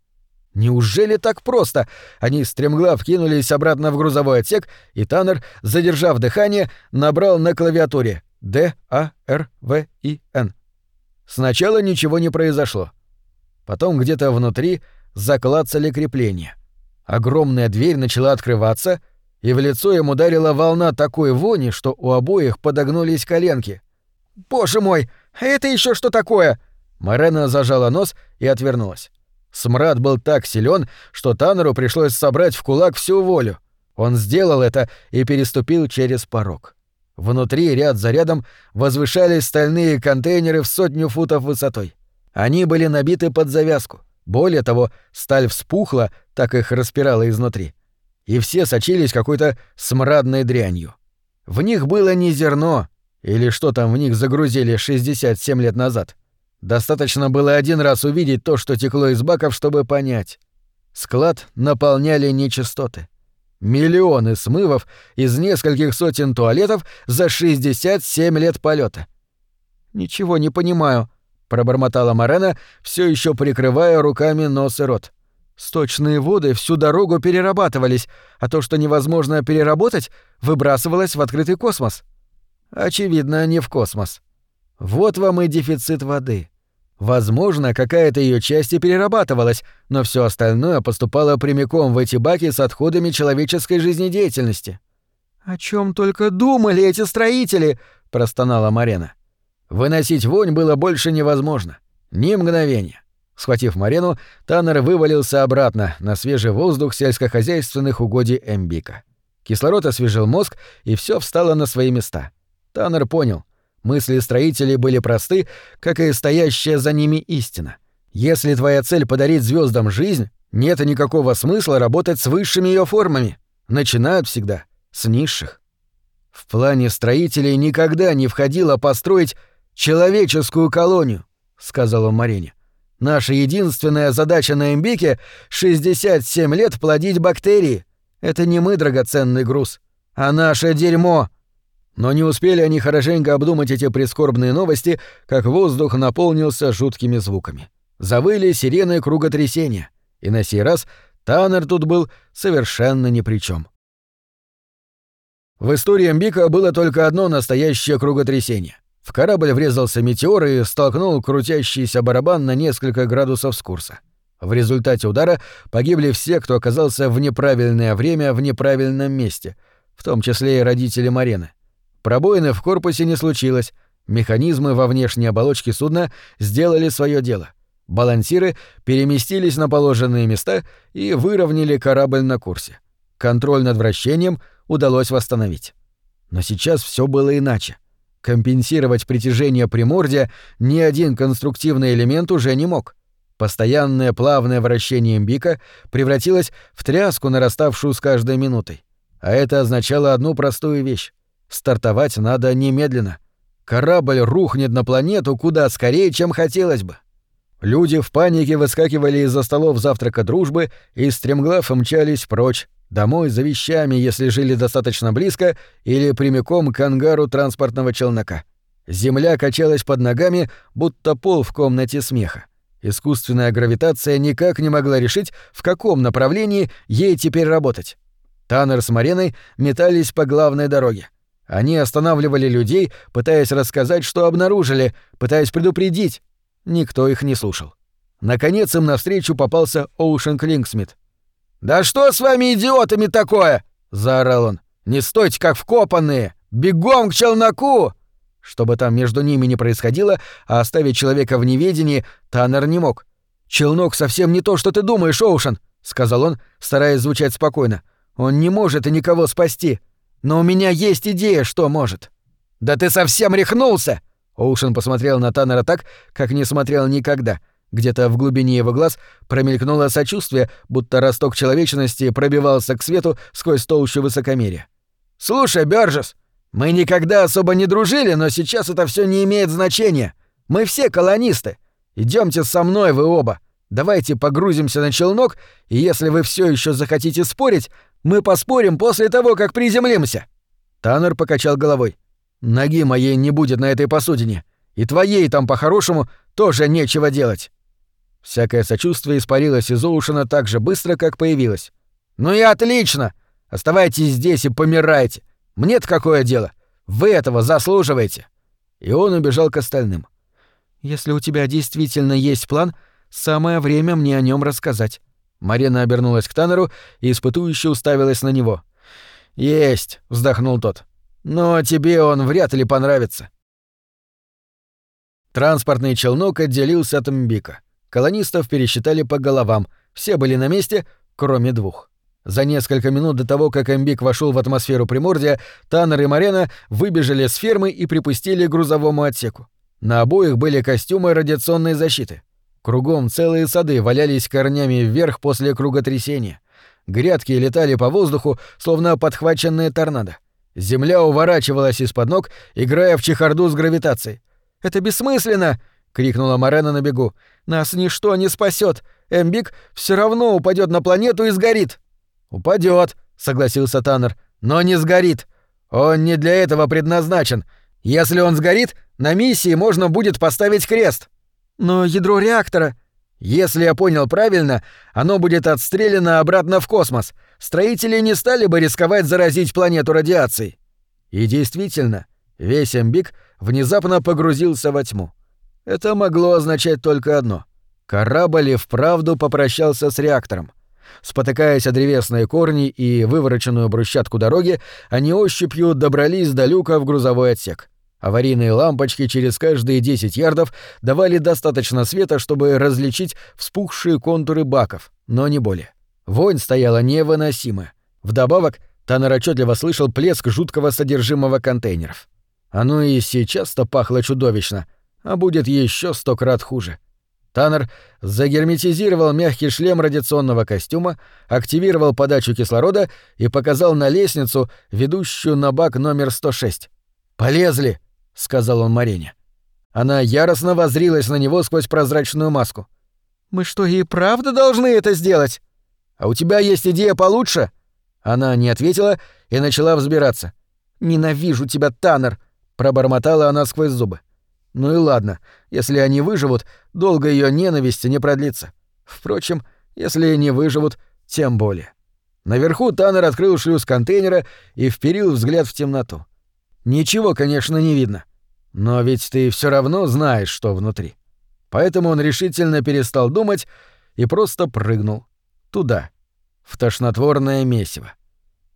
Неужели так просто? Они стремглав кинулись обратно в грузовой отсек, и Таннер, задержав дыхание, набрал на клавиатуре Д, А, Р, В, И, Н. Сначала ничего не произошло. Потом где-то внутри заклацали крепления. Огромная дверь начала открываться, и в лицо ему ударила волна такой вони, что у обоих подогнулись коленки. «Боже мой, это еще что такое?» Морена зажала нос и отвернулась. Смрад был так силен, что Таннеру пришлось собрать в кулак всю волю. Он сделал это и переступил через порог. Внутри ряд за рядом возвышались стальные контейнеры в сотню футов высотой. Они были набиты под завязку. Более того, сталь вспухла, так их распирала изнутри. И все сочились какой-то смрадной дрянью. В них было не зерно, или что там в них загрузили 67 лет назад. Достаточно было один раз увидеть то, что текло из баков, чтобы понять. Склад наполняли нечистоты. Миллионы смывов из нескольких сотен туалетов за 67 лет полета. «Ничего не понимаю», — пробормотала Марена, все еще прикрывая руками нос и рот. «Сточные воды всю дорогу перерабатывались, а то, что невозможно переработать, выбрасывалось в открытый космос». «Очевидно, не в космос. Вот вам и дефицит воды». Возможно, какая-то ее часть и перерабатывалась, но все остальное поступало прямиком в эти баки с отходами человеческой жизнедеятельности. «О чем только думали эти строители!» — простонала Марена. Выносить вонь было больше невозможно. Ни мгновения. Схватив Марену, Таннер вывалился обратно на свежий воздух сельскохозяйственных угодий Эмбика. Кислород освежил мозг, и все встало на свои места. Таннер понял. Мысли строителей были просты, как и стоящая за ними истина. Если твоя цель подарить звездам жизнь, нет никакого смысла работать с высшими ее формами. Начинают всегда с низших. В плане строителей никогда не входило построить человеческую колонию, сказал он Марине. Наша единственная задача на Эмбике — 67 лет плодить бактерии. Это не мы драгоценный груз, а наше дерьмо. Но не успели они хорошенько обдумать эти прискорбные новости, как воздух наполнился жуткими звуками. Завыли сирены круготрясения, и на сей раз Таннер тут был совершенно ни при чем. В истории Мбика было только одно настоящее круготрясение. В корабль врезался метеор и столкнул крутящийся барабан на несколько градусов с курса. В результате удара погибли все, кто оказался в неправильное время в неправильном месте, в том числе и родители Марены. Пробоины в корпусе не случилось, механизмы во внешней оболочке судна сделали свое дело. Балансиры переместились на положенные места и выровняли корабль на курсе. Контроль над вращением удалось восстановить. Но сейчас все было иначе. Компенсировать притяжение примордия ни один конструктивный элемент уже не мог. Постоянное плавное вращение Мбика превратилось в тряску, нараставшую с каждой минутой. А это означало одну простую вещь. Стартовать надо немедленно. Корабль рухнет на планету куда скорее, чем хотелось бы. Люди в панике выскакивали из-за столов завтрака дружбы и стремглав мчались прочь, домой за вещами, если жили достаточно близко, или прямиком к ангару транспортного челнока. Земля качалась под ногами, будто пол в комнате смеха. Искусственная гравитация никак не могла решить, в каком направлении ей теперь работать. Таннер с Мареной метались по главной дороге. Они останавливали людей, пытаясь рассказать, что обнаружили, пытаясь предупредить. Никто их не слушал. Наконец им навстречу попался Оушен Клинксмит. «Да что с вами, идиотами, такое?» — заорал он. «Не стойте, как вкопанные! Бегом к челноку!» Что бы там между ними не происходило, а оставить человека в неведении Таннер не мог. «Челнок совсем не то, что ты думаешь, Оушен», — сказал он, стараясь звучать спокойно. «Он не может и никого спасти. Но у меня есть идея, что может». «Да ты совсем рехнулся!» Оушен посмотрел на Таннера так, как не смотрел никогда. Где-то в глубине его глаз промелькнуло сочувствие, будто росток человечности пробивался к свету сквозь толщу высокомерия. «Слушай, Бёрджес, мы никогда особо не дружили, но сейчас это все не имеет значения. Мы все колонисты. Идемте со мной, вы оба. Давайте погрузимся на челнок, и если вы все еще захотите спорить, мы поспорим после того, как приземлимся». Таннер покачал головой. «Ноги моей не будет на этой посудине, и твоей там, по-хорошему, тоже нечего делать». Всякое сочувствие испарилось из Оушена так же быстро, как появилось. «Ну и отлично! Оставайтесь здесь и помирайте. Мне-то какое дело? Вы этого заслуживаете!» И он убежал к остальным. «Если у тебя действительно есть план, самое время мне о нем рассказать». Марина обернулась к Таннеру и испытующе уставилась на него. «Есть», — вздохнул тот. «Но тебе он вряд ли понравится». Транспортный челнок отделился от Мбика. Колонистов пересчитали по головам, все были на месте, кроме двух. За несколько минут до того, как Эмбик вошел в атмосферу Примордия, Таннер и Марена выбежали с фермы и припустили к грузовому отсеку. На обоих были костюмы радиационной защиты. Кругом целые сады валялись корнями вверх после круготрясения. Грядки летали по воздуху, словно подхваченные торнадо. Земля уворачивалась из-под ног, играя в чехарду с гравитацией. «Это бессмысленно!» — крикнула Марена на бегу. «Нас ничто не спасет. Эмбик все равно упадет на планету и сгорит!» «Упадет», — согласился Таннер, — «но не сгорит. Он не для этого предназначен. Если он сгорит, на миссии можно будет поставить крест». Но ядро реактора... Если я понял правильно, оно будет отстреляно обратно в космос. Строители не стали бы рисковать заразить планету радиацией. И действительно, весь Эмбик внезапно погрузился во тьму. Это могло означать только одно. Корабль и вправду попрощался с реактором. Спотыкаясь о древесные корни и вывороченную брусчатку дороги, они ощупью добрались до люка в грузовой отсек. Аварийные лампочки через каждые 10 ярдов давали достаточно света, чтобы различить вспухшие контуры баков, но не более. Вонь стояла невыносимая. Вдобавок, Таннер отчетливо слышал плеск жуткого содержимого контейнеров. Оно и сейчас-то пахло чудовищно, а будет еще сто крат хуже. Таннер загерметизировал мягкий шлем радиационного костюма, активировал подачу кислорода и показал на лестницу, ведущую на бак номер 106. «Полезли!» — сказал он Марине. Она яростно воззрилась на него сквозь прозрачную маску. «Мы что, и правда должны это сделать?» «А у тебя есть идея получше?» Она не ответила и начала взбираться. «Ненавижу тебя, Таннер!» — пробормотала она сквозь зубы. «Ну и ладно, если они выживут, долго ее ненависти не продлится. Впрочем, если не выживут, тем более». Наверху Таннер открыл шлюз контейнера и вперил взгляд в темноту. Ничего, конечно, не видно. Но ведь ты все равно знаешь, что внутри. Поэтому он решительно перестал думать и просто прыгнул. Туда. В тошнотворное месиво.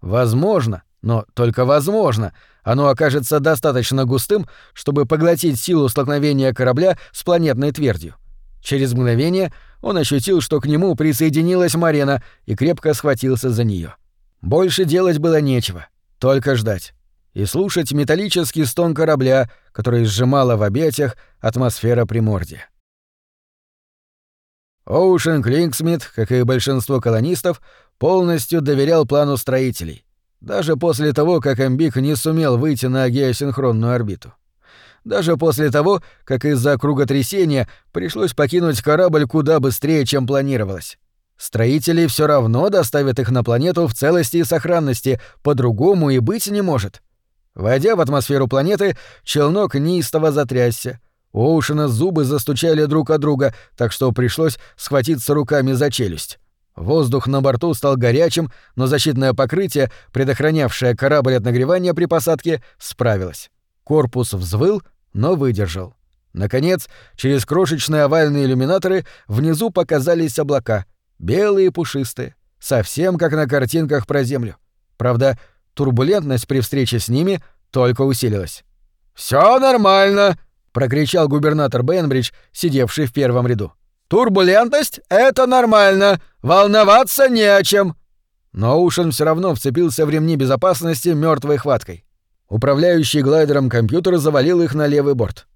Возможно, но только возможно, оно окажется достаточно густым, чтобы поглотить силу столкновения корабля с планетной твердью. Через мгновение он ощутил, что к нему присоединилась Марена и крепко схватился за нее. Больше делать было нечего, только ждать и слушать металлический стон корабля, который сжимала в объятиях атмосфера Примордия. Оушен Клинксмит, как и большинство колонистов, полностью доверял плану строителей, даже после того, как Амбик не сумел выйти на геосинхронную орбиту. Даже после того, как из-за круготрясения пришлось покинуть корабль куда быстрее, чем планировалось. Строители все равно доставят их на планету в целости и сохранности, по-другому и быть не может. Войдя в атмосферу планеты, челнок неистово затрясся. У Оушена зубы застучали друг от друга, так что пришлось схватиться руками за челюсть. Воздух на борту стал горячим, но защитное покрытие, предохранявшее корабль от нагревания при посадке, справилось. Корпус взвыл, но выдержал. Наконец, через крошечные овальные иллюминаторы внизу показались облака, белые и пушистые, совсем как на картинках про Землю. Правда, Турбулентность при встрече с ними только усилилась. «Всё нормально!» — прокричал губернатор Бенбридж, сидевший в первом ряду. «Турбулентность — это нормально! Волноваться не о чем!» Но Оушен все равно вцепился в ремни безопасности мертвой хваткой. Управляющий глайдером компьютер завалил их на левый борт.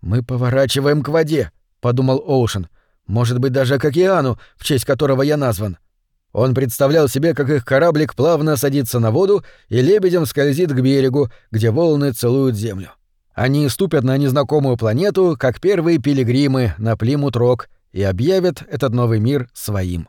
«Мы поворачиваем к воде», — подумал Оушен. «Может быть, даже к океану, в честь которого я назван». Он представлял себе, как их кораблик плавно садится на воду и лебедем скользит к берегу, где волны целуют землю. Они ступят на незнакомую планету, как первые пилигримы на Плимут-Рок, и объявят этот новый мир своим.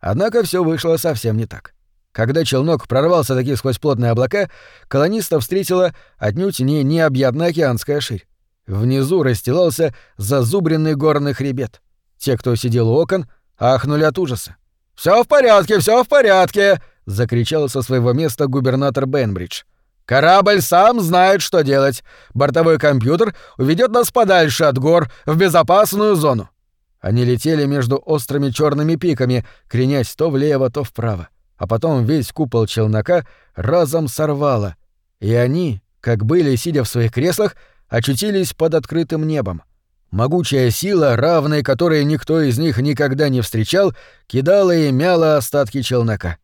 Однако все вышло совсем не так. Когда челнок прорвался таки сквозь плотные облака, колонистов встретила отнюдь не необъятная океанская ширь. Внизу расстилался зазубренный горный хребет. Те, кто сидел у окон, ахнули от ужаса. Все в порядке, все в порядке!» — закричал со своего места губернатор Бенбридж. «Корабль сам знает, что делать. Бортовой компьютер уведет нас подальше от гор, в безопасную зону». Они летели между острыми черными пиками, кренясь то влево, то вправо. А потом весь купол челнока разом сорвало. И они, как были, сидя в своих креслах, очутились под открытым небом. Могучая сила, равной которой никто из них никогда не встречал, кидала и мяла остатки челнока.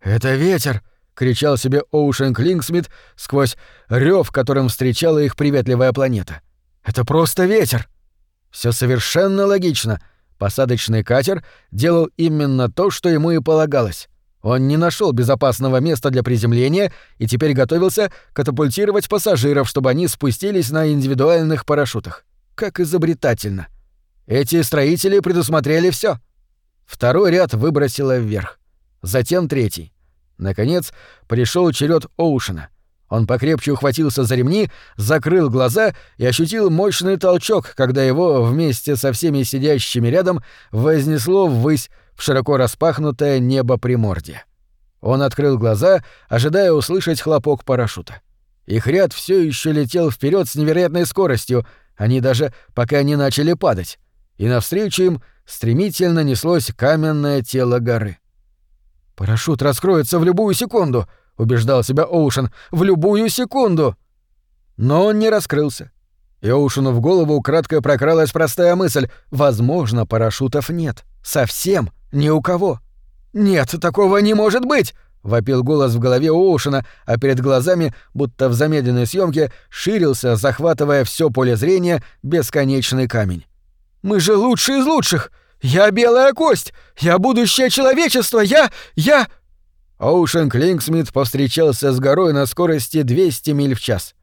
«Это ветер!» — кричал себе Оушен Клингсмит сквозь рев, которым встречала их приветливая планета. «Это просто ветер!» Все совершенно логично. Посадочный катер делал именно то, что ему и полагалось. Он не нашел безопасного места для приземления и теперь готовился катапультировать пассажиров, чтобы они спустились на индивидуальных парашютах. Как изобретательно. Эти строители предусмотрели все. Второй ряд выбросило вверх. Затем третий. Наконец, пришел черед Оушена. Он покрепче ухватился за ремни, закрыл глаза и ощутил мощный толчок, когда его вместе со всеми сидящими рядом вознесло ввысь в широко распахнутое небо Примордия. Он открыл глаза, ожидая услышать хлопок парашюта. Их ряд все еще летел вперед с невероятной скоростью, они даже пока не начали падать, и навстречу им стремительно неслось каменное тело горы. «Парашют раскроется в любую секунду», — убеждал себя Оушен, — «в любую секунду». Но он не раскрылся. И Оушену в голову кратко прокралась простая мысль — возможно, парашютов нет. Совсем. Ни у кого. «Нет, такого не может быть!» — вопил голос в голове Оушена, а перед глазами, будто в замедленной съемке, ширился, захватывая все поле зрения, бесконечный камень. «Мы же лучшие из лучших! Я белая кость! Я будущее человечества! Я... я...» Оушен Клинксмит повстречался с горой на скорости 200 миль в час.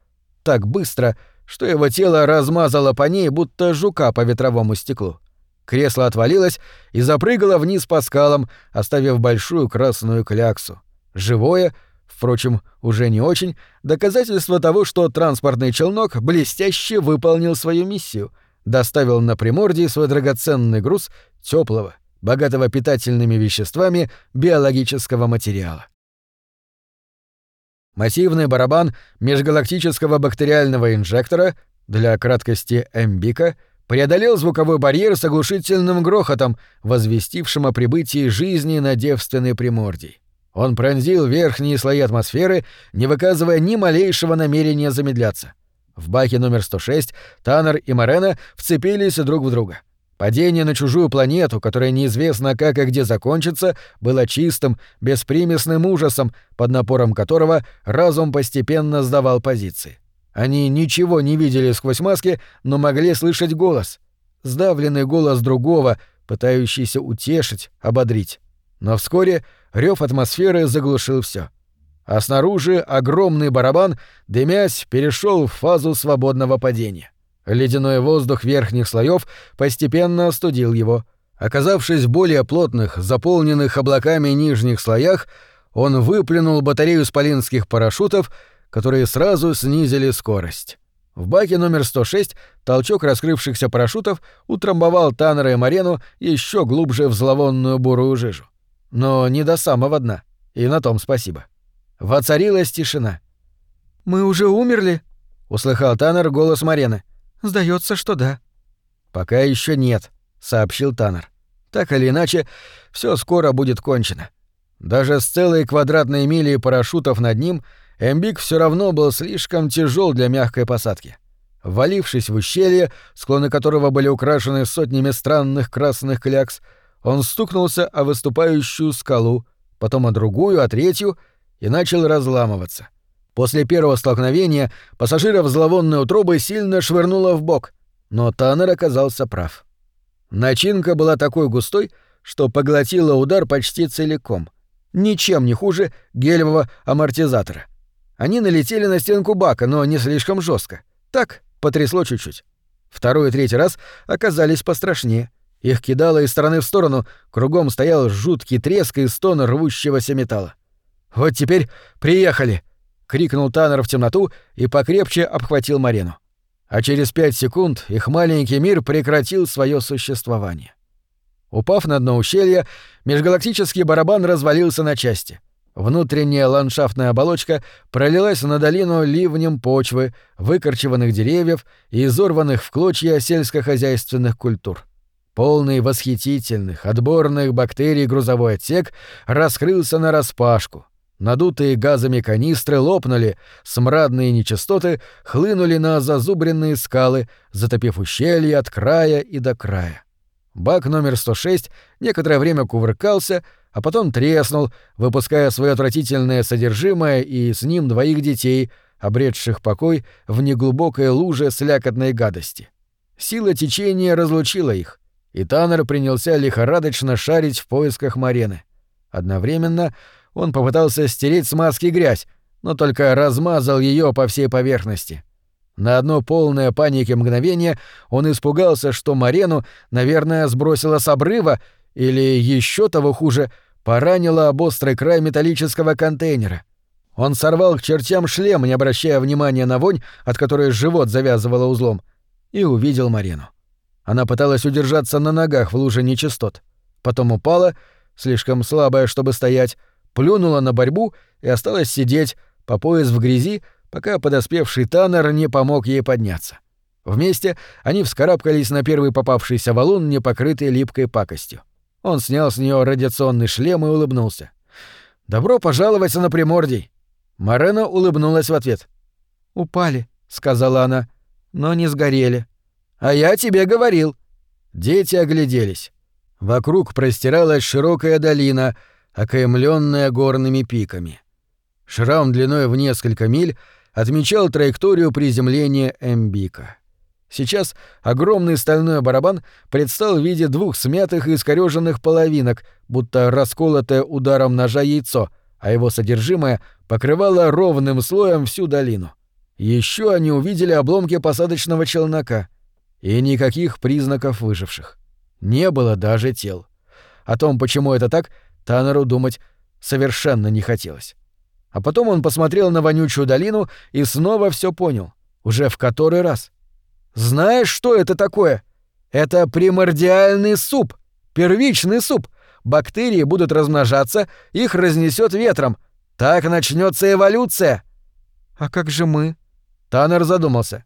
Так быстро, что его тело размазало по ней, будто жука по ветровому стеклу. Кресло отвалилось и запрыгало вниз по скалам, оставив большую красную кляксу. Живое, впрочем, уже не очень, доказательство того, что транспортный челнок блестяще выполнил свою миссию, доставил на Примордии свой драгоценный груз теплого, богатого питательными веществами биологического материала. Массивный барабан межгалактического бактериального инжектора, для краткости МБИКа, преодолел звуковой барьер с оглушительным грохотом, возвестившим о прибытии жизни на девственной Примордии. Он пронзил верхние слои атмосферы, не выказывая ни малейшего намерения замедляться. В баке номер 106 Таннер и Морена вцепились друг в друга. Падение на чужую планету, которая неизвестно как и где закончится, было чистым, беспримесным ужасом, под напором которого разум постепенно сдавал позиции. Они ничего не видели сквозь маски, но могли слышать голос. Сдавленный голос другого, пытающийся утешить, ободрить. Но вскоре рев атмосферы заглушил все. А снаружи огромный барабан, дымясь, перешел в фазу свободного падения. Ледяной воздух верхних слоев постепенно остудил его. Оказавшись в более плотных, заполненных облаками нижних слоях, он выплюнул батарею спалинских парашютов которые сразу снизили скорость. В баке номер 106 толчок раскрывшихся парашютов утрамбовал Таннера и Марену еще глубже в зловонную бурую жижу. Но не до самого дна, и на том спасибо. Воцарилась тишина. «Мы уже умерли?» — услыхал Таннер голос Марены. Сдается, что да». «Пока еще нет», — сообщил Таннер. «Так или иначе, все скоро будет кончено. Даже с целой квадратной милей парашютов над ним — Эмбик все равно был слишком тяжел для мягкой посадки. Валившись в ущелье, склоны которого были украшены сотнями странных красных клякс, он стукнулся о выступающую скалу, потом о другую, о третью и начал разламываться. После первого столкновения пассажира в зловонной утробы сильно швырнуло в бок, но Таннер оказался прав. Начинка была такой густой, что поглотила удар почти целиком. Ничем не хуже гелевого амортизатора. Они налетели на стенку бака, но не слишком жестко. Так, потрясло чуть-чуть. Второй и третий раз оказались пострашнее. Их кидало из стороны в сторону, кругом стоял жуткий треск и стон рвущегося металла. «Вот теперь приехали!» — крикнул Таннер в темноту и покрепче обхватил Марину. А через пять секунд их маленький мир прекратил свое существование. Упав на дно ущелья, межгалактический барабан развалился на части. Внутренняя ландшафтная оболочка пролилась на долину ливнем почвы, выкорчеванных деревьев и изорванных в клочья сельскохозяйственных культур. Полный восхитительных, отборных бактерий грузовой отсек раскрылся нараспашку. Надутые газами канистры лопнули, смрадные нечистоты хлынули на зазубренные скалы, затопив ущелье от края и до края. Бак номер 106 некоторое время кувыркался, а потом треснул, выпуская свое отвратительное содержимое и с ним двоих детей, обретших покой в неглубокой луже слякотной гадости. Сила течения разлучила их, и Таннер принялся лихорадочно шарить в поисках Марены. Одновременно он попытался стереть с маски грязь, но только размазал ее по всей поверхности. На одно полное паники мгновение он испугался, что Марену, наверное, сбросило с обрыва или еще того хуже, поранило об острый край металлического контейнера. Он сорвал к чертям шлем, не обращая внимания на вонь, от которой живот завязывало узлом, и увидел Марену. Она пыталась удержаться на ногах в луже нечистот. Потом упала, слишком слабая, чтобы стоять, плюнула на борьбу и осталась сидеть, по пояс в грязи, пока подоспевший Таннер не помог ей подняться. Вместе они вскарабкались на первый попавшийся валун, не покрытый липкой пакостью. Он снял с нее радиационный шлем и улыбнулся. «Добро пожаловать на Примордий!» Марена улыбнулась в ответ. «Упали», — сказала она, — «но не сгорели». «А я тебе говорил». Дети огляделись. Вокруг простиралась широкая долина, окаймленная горными пиками. Шрам длиной в несколько миль отмечал траекторию приземления Эмбика. Сейчас огромный стальной барабан предстал в виде двух смятых и искорёженных половинок, будто расколотое ударом ножа яйцо, а его содержимое покрывало ровным слоем всю долину. Еще они увидели обломки посадочного челнока. И никаких признаков выживших. Не было даже тел. О том, почему это так, Таннеру думать совершенно не хотелось. А потом он посмотрел на вонючую долину и снова все понял. Уже в который раз. Знаешь, что это такое? Это примордиальный суп, первичный суп. Бактерии будут размножаться, их разнесет ветром. Так начнется эволюция. А как же мы? Таннер задумался.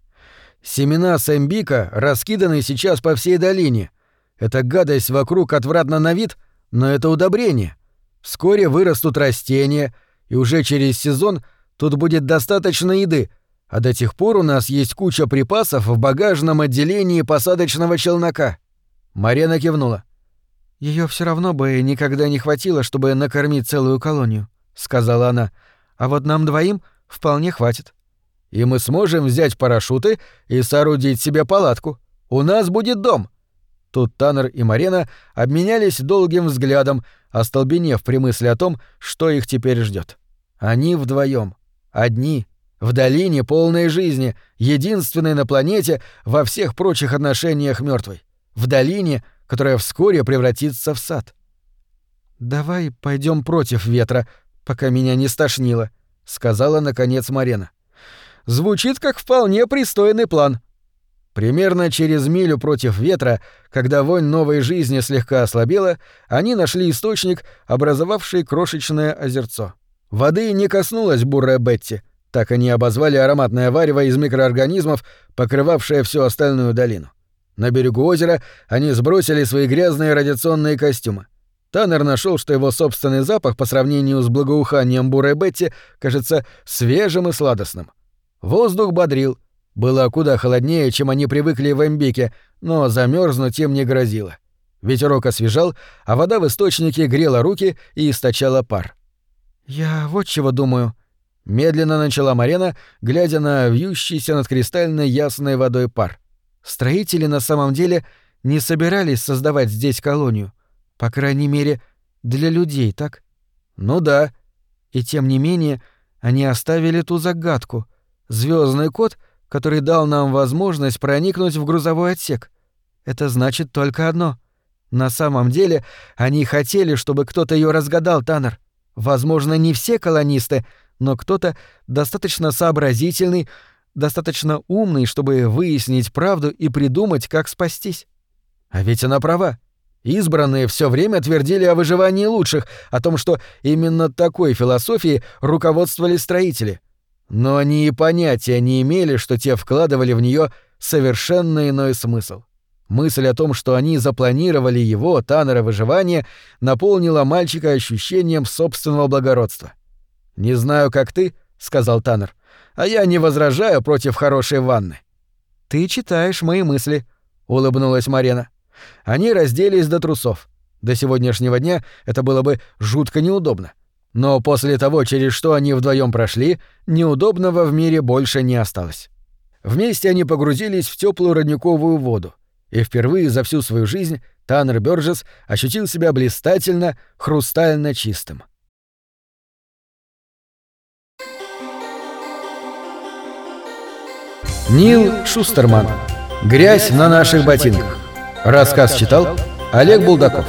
Семена сэмбика раскиданы сейчас по всей долине. Эта гадость вокруг отвратна на вид, но это удобрение. Вскоре вырастут растения, и уже через сезон тут будет достаточно еды, а до тех пор у нас есть куча припасов в багажном отделении посадочного челнока». Марена кивнула. Ее все равно бы никогда не хватило, чтобы накормить целую колонию», — сказала она. «А вот нам двоим вполне хватит». «И мы сможем взять парашюты и соорудить себе палатку. У нас будет дом». Тут Таннер и Марена обменялись долгим взглядом, остолбенев при мысли о том, что их теперь ждет. Они вдвоем, одни, в долине полной жизни, единственной на планете во всех прочих отношениях мертвой. В долине, которая вскоре превратится в сад. «Давай пойдем против ветра, пока меня не стошнило», — сказала, наконец, Марена. «Звучит как вполне пристойный план». Примерно через милю против ветра, когда вонь новой жизни слегка ослабела, они нашли источник, образовавший крошечное озерцо. Воды не коснулась бурая Бетти — так они обозвали ароматное варево из микроорганизмов, покрывавшее всю остальную долину. На берегу озера они сбросили свои грязные радиационные костюмы. Таннер нашел, что его собственный запах по сравнению с благоуханием бурой Бетти кажется свежим и сладостным. Воздух бодрил. Было куда холоднее, чем они привыкли в Эмбике, но замерзнуть им не грозило. Ветерок освежал, а вода в источнике грела руки и источала пар. «Я вот чего думаю», Медленно начала Марена, глядя на вьющийся над кристальной ясной водой пар. Строители на самом деле не собирались создавать здесь колонию. По крайней мере, для людей, так? Ну да. И тем не менее, они оставили ту загадку. Звездный код, который дал нам возможность проникнуть в грузовой отсек. Это значит только одно. На самом деле, они хотели, чтобы кто-то ее разгадал, Таннер. Возможно, не все колонисты, но кто-то достаточно сообразительный, достаточно умный, чтобы выяснить правду и придумать, как спастись. А ведь она права. Избранные все время твердили о выживании лучших, о том, что именно такой философией руководствовали строители. Но они и понятия не имели, что те вкладывали в нее совершенно иной смысл. Мысль о том, что они запланировали его, Таннера, выживание, наполнила мальчика ощущением собственного благородства. «Не знаю, как ты», — сказал Таннер, — «а я не возражаю против хорошей ванны». «Ты читаешь мои мысли», — улыбнулась Марена. Они разделись до трусов. До сегодняшнего дня это было бы жутко неудобно. Но после того, через что они вдвоем прошли, неудобного в мире больше не осталось. Вместе они погрузились в теплую родниковую воду, и впервые за всю свою жизнь Таннер Бёрджес ощутил себя блистательно, хрустально чистым. Нил Шустерман. «Грязь на наших ботинках». Рассказ читал Олег Булдаков.